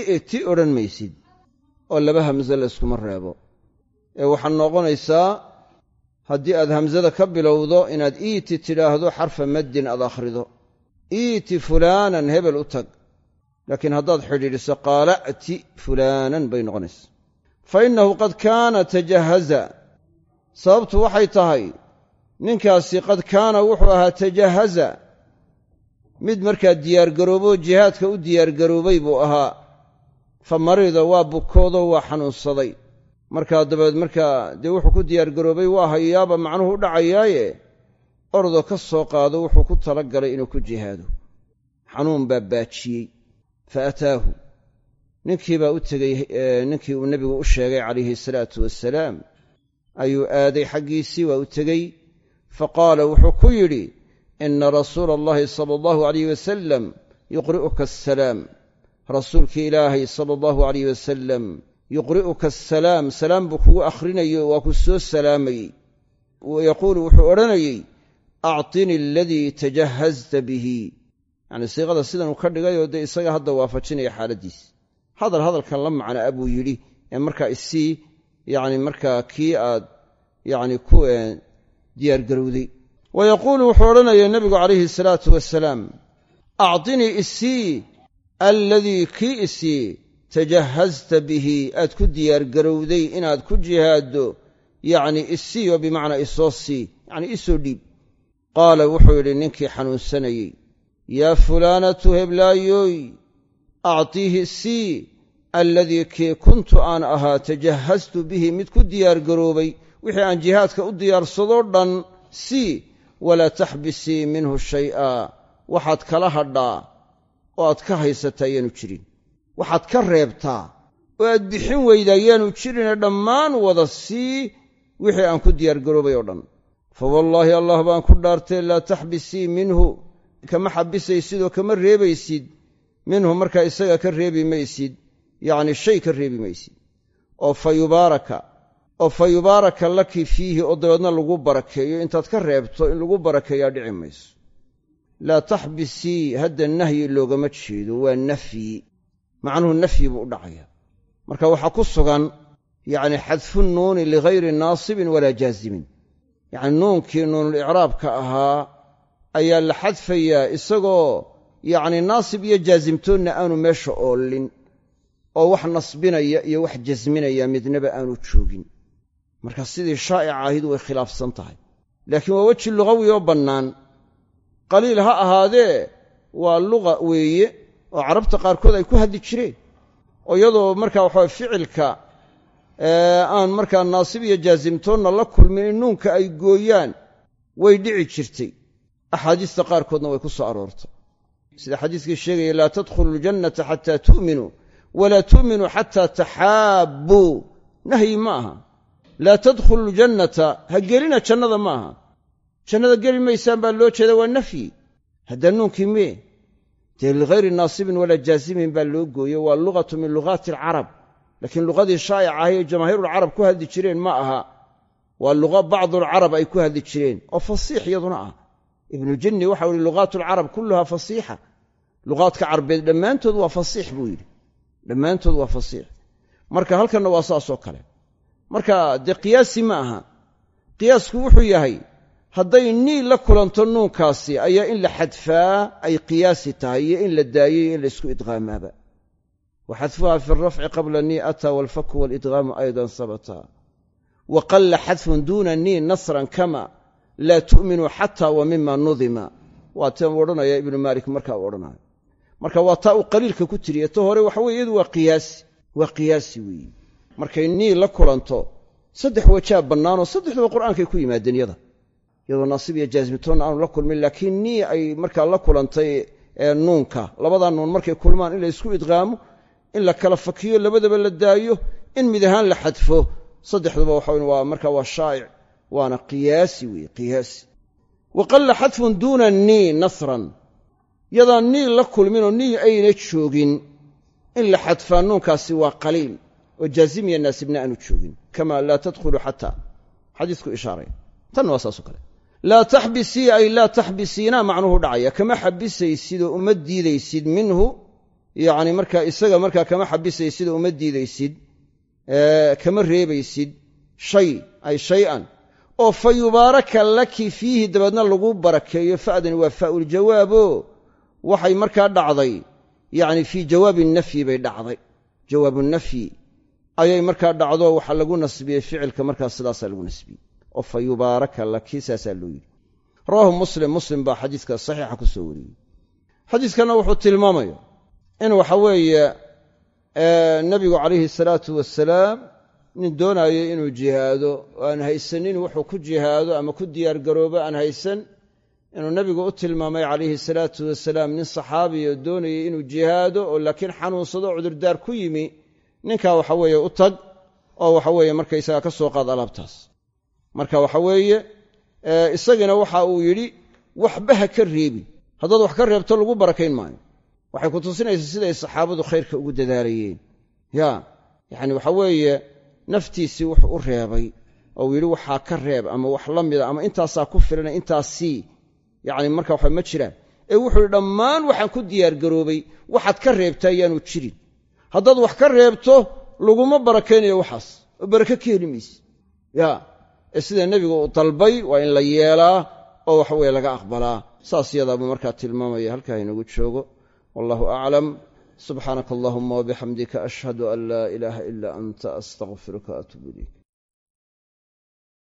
i'ti odhan maysid oo laba hamse layskuma reebo ee waxaad noqonaysaa haddii aad hamsada ka bilowdo inaad iiti tidhaahdo xarfa maddin aad akhrido iiti fulaanan hebel u tag laakiin haddaad xidhiidhiso qaala'ti fulaanan bay noqonaysaa fa innahu qad kaana tajahaza sababtu waxay tahay ninkaasi qad kaana wuxuu ahaa tajahaza. Mid markaa diyaargarooboo jihaadka u diyaargaroobay buu ahaa. Fa marida waa bukoodoo waa xanuunsaday. Markaa dabeed markaa dee wuxuu ku diyaargaroobay waa hayaaba macnuhu u dhacayaaye. Ordoo ka soo qaado wuxuu ku tala galay inuu ku jihaado. Xanuun baa baajiyey. Fa ataahu. Ninkii baa u tegey ninkii uu nebigu u sheegay calayhi salaatu wasalaam ayuu aaday xaggiisii waa u tegey fa qaala wuxuu ku yidhi ina rasuula allahi sala allahu alayh wasalam yuqri'uka asalaam rasuulkii ilaahay sala allahu alayh wasalam yuqri'uka asalaam salaam buu kugu akhrinayo waa ku soo salaamayey yaquulu wuxuu odhanayey actinii aladii tajahazta bihi yacni siiqada sidanuu ka dhigayoo dee isaga hadda waafajinaya xaaladdiis hadal hadalkan la macnaa buu yidhi ee markaa isii yacni markaa kii aad yacni ku diyaargarowday wa yaquulu wuxuu odhanaya nebigu calayhi salaatu wasalaam actinii isii alladii kii isii tajahazta bihi aad ku diyaargarowday inaad ku jihaaddo yacni isii oo bimacnaa isoo sii yacni isoo dhiib. Qaala wuxuu yidhi ninkii xanuunsanayey. Yaa fulaanatu heblaayoy actiihi sii alladii kii kuntu aan ahaa tajahaztu bihi mid ku diyaargaroobay wixii aan jihaadka u diyaarsadoo dhan sii walaa taxbisii minhu shay'a. Waxaad kala hadhaa oo aad ka haysataa yaanu jirin. Waxaad ka reebtaa oo aad bixin weydaa yaanu jirine dhammaan wada sii wixii aan ku diyaargaroobay oo dhan. Fa wallaahi allah baan ku dhaartay laa taxbisii minhu. Kama xabisaysid oo kama reebaysid. Minhu markaa isaga ka reebi maysid. Yacni shay ka reebi maysid. Oo fa yubaaraka oo fa yubaaraka laki fiihi oo dabeedna lagu barakeeyo. Intaad ka reebto in lagu barakeeyaa dhici mayso. Laa taxbisii hadda nahyi loogama jeedo waa nafyi. Macnuhu nafyi buu u dhacaya. Marka waxaa ku sugan yacni xadfu nuuni ligayri naasibin walaa jaazimin. Yacni nuunkii nuunulicraabka ahaa ayaa la xadfayaa isagoo yacni naasib iyo jaasimtoonna aanu meesha oolin oo wax nasbinaya iyo wax jasminaya midnaba aanu joogin marka sidii shaa'ica ahayd way khilaafsan tahay. Laakiin waa weji lugawi oo bannaan. Qaliil ha ahaadee waa luga weeye oo carabta qaarkood ay ku hadli jireen. Oo iyadoo markaa waxaa ficilka aan markaa naasib iyo jaasimtoonna la kulmin in nuunka ay gooyaan way dhici jirtay. Axaadiista qaarkoodna way ku soo aroortay. Sida xadiiskii sheegaya laa tadkhulu ljannata xataa tu'minuu walaa tu'minuu xataa taxaabbuu nahyi ma aha laa tadkhulu ljannata ha gelina jannada ma aha jannada geli maysaan baa loo jeeda waa nafyi. Haddaa nuunkii mee dee ligayri naasibin walaa jaasimin baa loo gooye waa lugatu min lugaati alcarab laakiin luqadii shaa'ica ahay ee jamaahiirulcarab ku hadli jireen ma aha waa luqa bacdulcarab ay ku hadli jireen oo fasiix iyaduna ah. Ibnu jinni waxau yihi lugaatu alcarab kulluha fasiixa. Luqaadka carbeed dhammaantood waa fasiix buu yidhi. Dhammaantood waa fasiix. Marka halkanna waa saasoo kale marka dee qiyaasi ma aha. Qiyaasku wuxuu yahay hadday nii la kulanto nuunkaasi ayaa in la xadfaa ay qiyaasi tahay iyo in la daayey in la isku idqaamaaba. Wa xadfuha fi alrafci qabla nii ataa walfaku walidqaamu aydan sabata. Wa qalla xadfun duuna nii nasran kama laa tu'minu xata wa mima nudima waa tan odhanaya ibnu maalik markaa u odhanayo marka waa taa uu qaliilka ku tiriye ta hore waxa weye iyadu waa qiyaasi. Waa qiyaasi weeye markay nii la kulanto saddex wajaa bannaanoo saddexduba qur'aankay ku yimaadeen yada iyadoo naasib iyo jaasmitoonna aanu la kulmin laakiin nii ay markaa la kulantay nuunka. Labadaa nuun markay kulmaan in la isku idqaamo in la kala fakiyo labadaba la daayo in mid ahaan la xadfo. Saddexduba waxa markaa waa shaa'ic waana qiyaasi weeye qiyaasi. Wa qalla xadfun duuna nii nasran. Yadaan nii la kulminoo nii ayna joogin in la xadfaa nuunkaasi waa qaliil oo jaazim naasibna aanu joogin kama laa tadkhulu xataa. Xadiisku ishaaray. Tan waa saasoo kale. Laa taxbisii ay laa taxbisiina macnuhu dhacaya. Kama xabisaysid oo uma diidaysid minhu. Yacni markaa isaga markaa kama xabisaysid oo uma diidaysid kama reebaysid shay ay shay-an. Oo fa yubaaraka laki fiihi dabeedna lagu barakeeyo fa'dani waa faa'uljawaabo waxay markaa dhacday yacni fii jawaabi nafyi bay dhacday. Jawaabu nafyi ayay markaa dhacdo waxaa lagu nasbiyey ficilka markaa sidaasaa lagu nasbiyey. Oo fa yubaaraka laki saasaa loo yidhi. Rawaahu muslim muslim baa xadiiska saxiixa ku soo wariyey. Xadiiskanna wuxuu tilmaamaya in waxa weeye nebigu calayhi salaatu wasalaam nin doonaayo inuu jihaado oo aan haysanin wuxuu ku jihaado ama ku diyaargaroobo aan haysan inuu nebigu u tilmaamay calayhi salaatu wasalaam nin saxaabiya doonayay inuu jihaado oo laakiin xanuunsado cudurdaar ku yimi ninkaa waxa weeye u tag oo waxa weeye markaysaga ka soo qaad alaabtaas. Marka waxa weeye isagiina waxa uu yidhi waxba ha ka reebin. Haddaad wax ka reebto lagu barakayn maayo. Waxay ku tusinaysaa siday saxaabadu khayrka ugu dadaalayeen. Ya yacni waxa weeye naftiisii wuxuu u reebay oo uu yidhi waxaa ka reeb ama wax la mida ama intaasaa ku filana intaas sii yacni marka waxa ma jiraan. Ee wuxuu yidhi dhammaan waxaan ku diyaargaroobay waxaad ka reebtaa ayaanu jirin haddaad wax ka reebto laguma barakaynayo waxaas. Oo barake ka heli mayse ya ee sida nebigu uu dalbay waa in la yeelaa oo waxa weye laga aqbalaa. Saas yadaabuu markaa tilmaamaya halkaa inagu joogo. Wallahu aclam subxaanaka allahuma wabixamdika ashhadu an laa ilaaha ilaa anta astaqfiruka waatuubu ilayk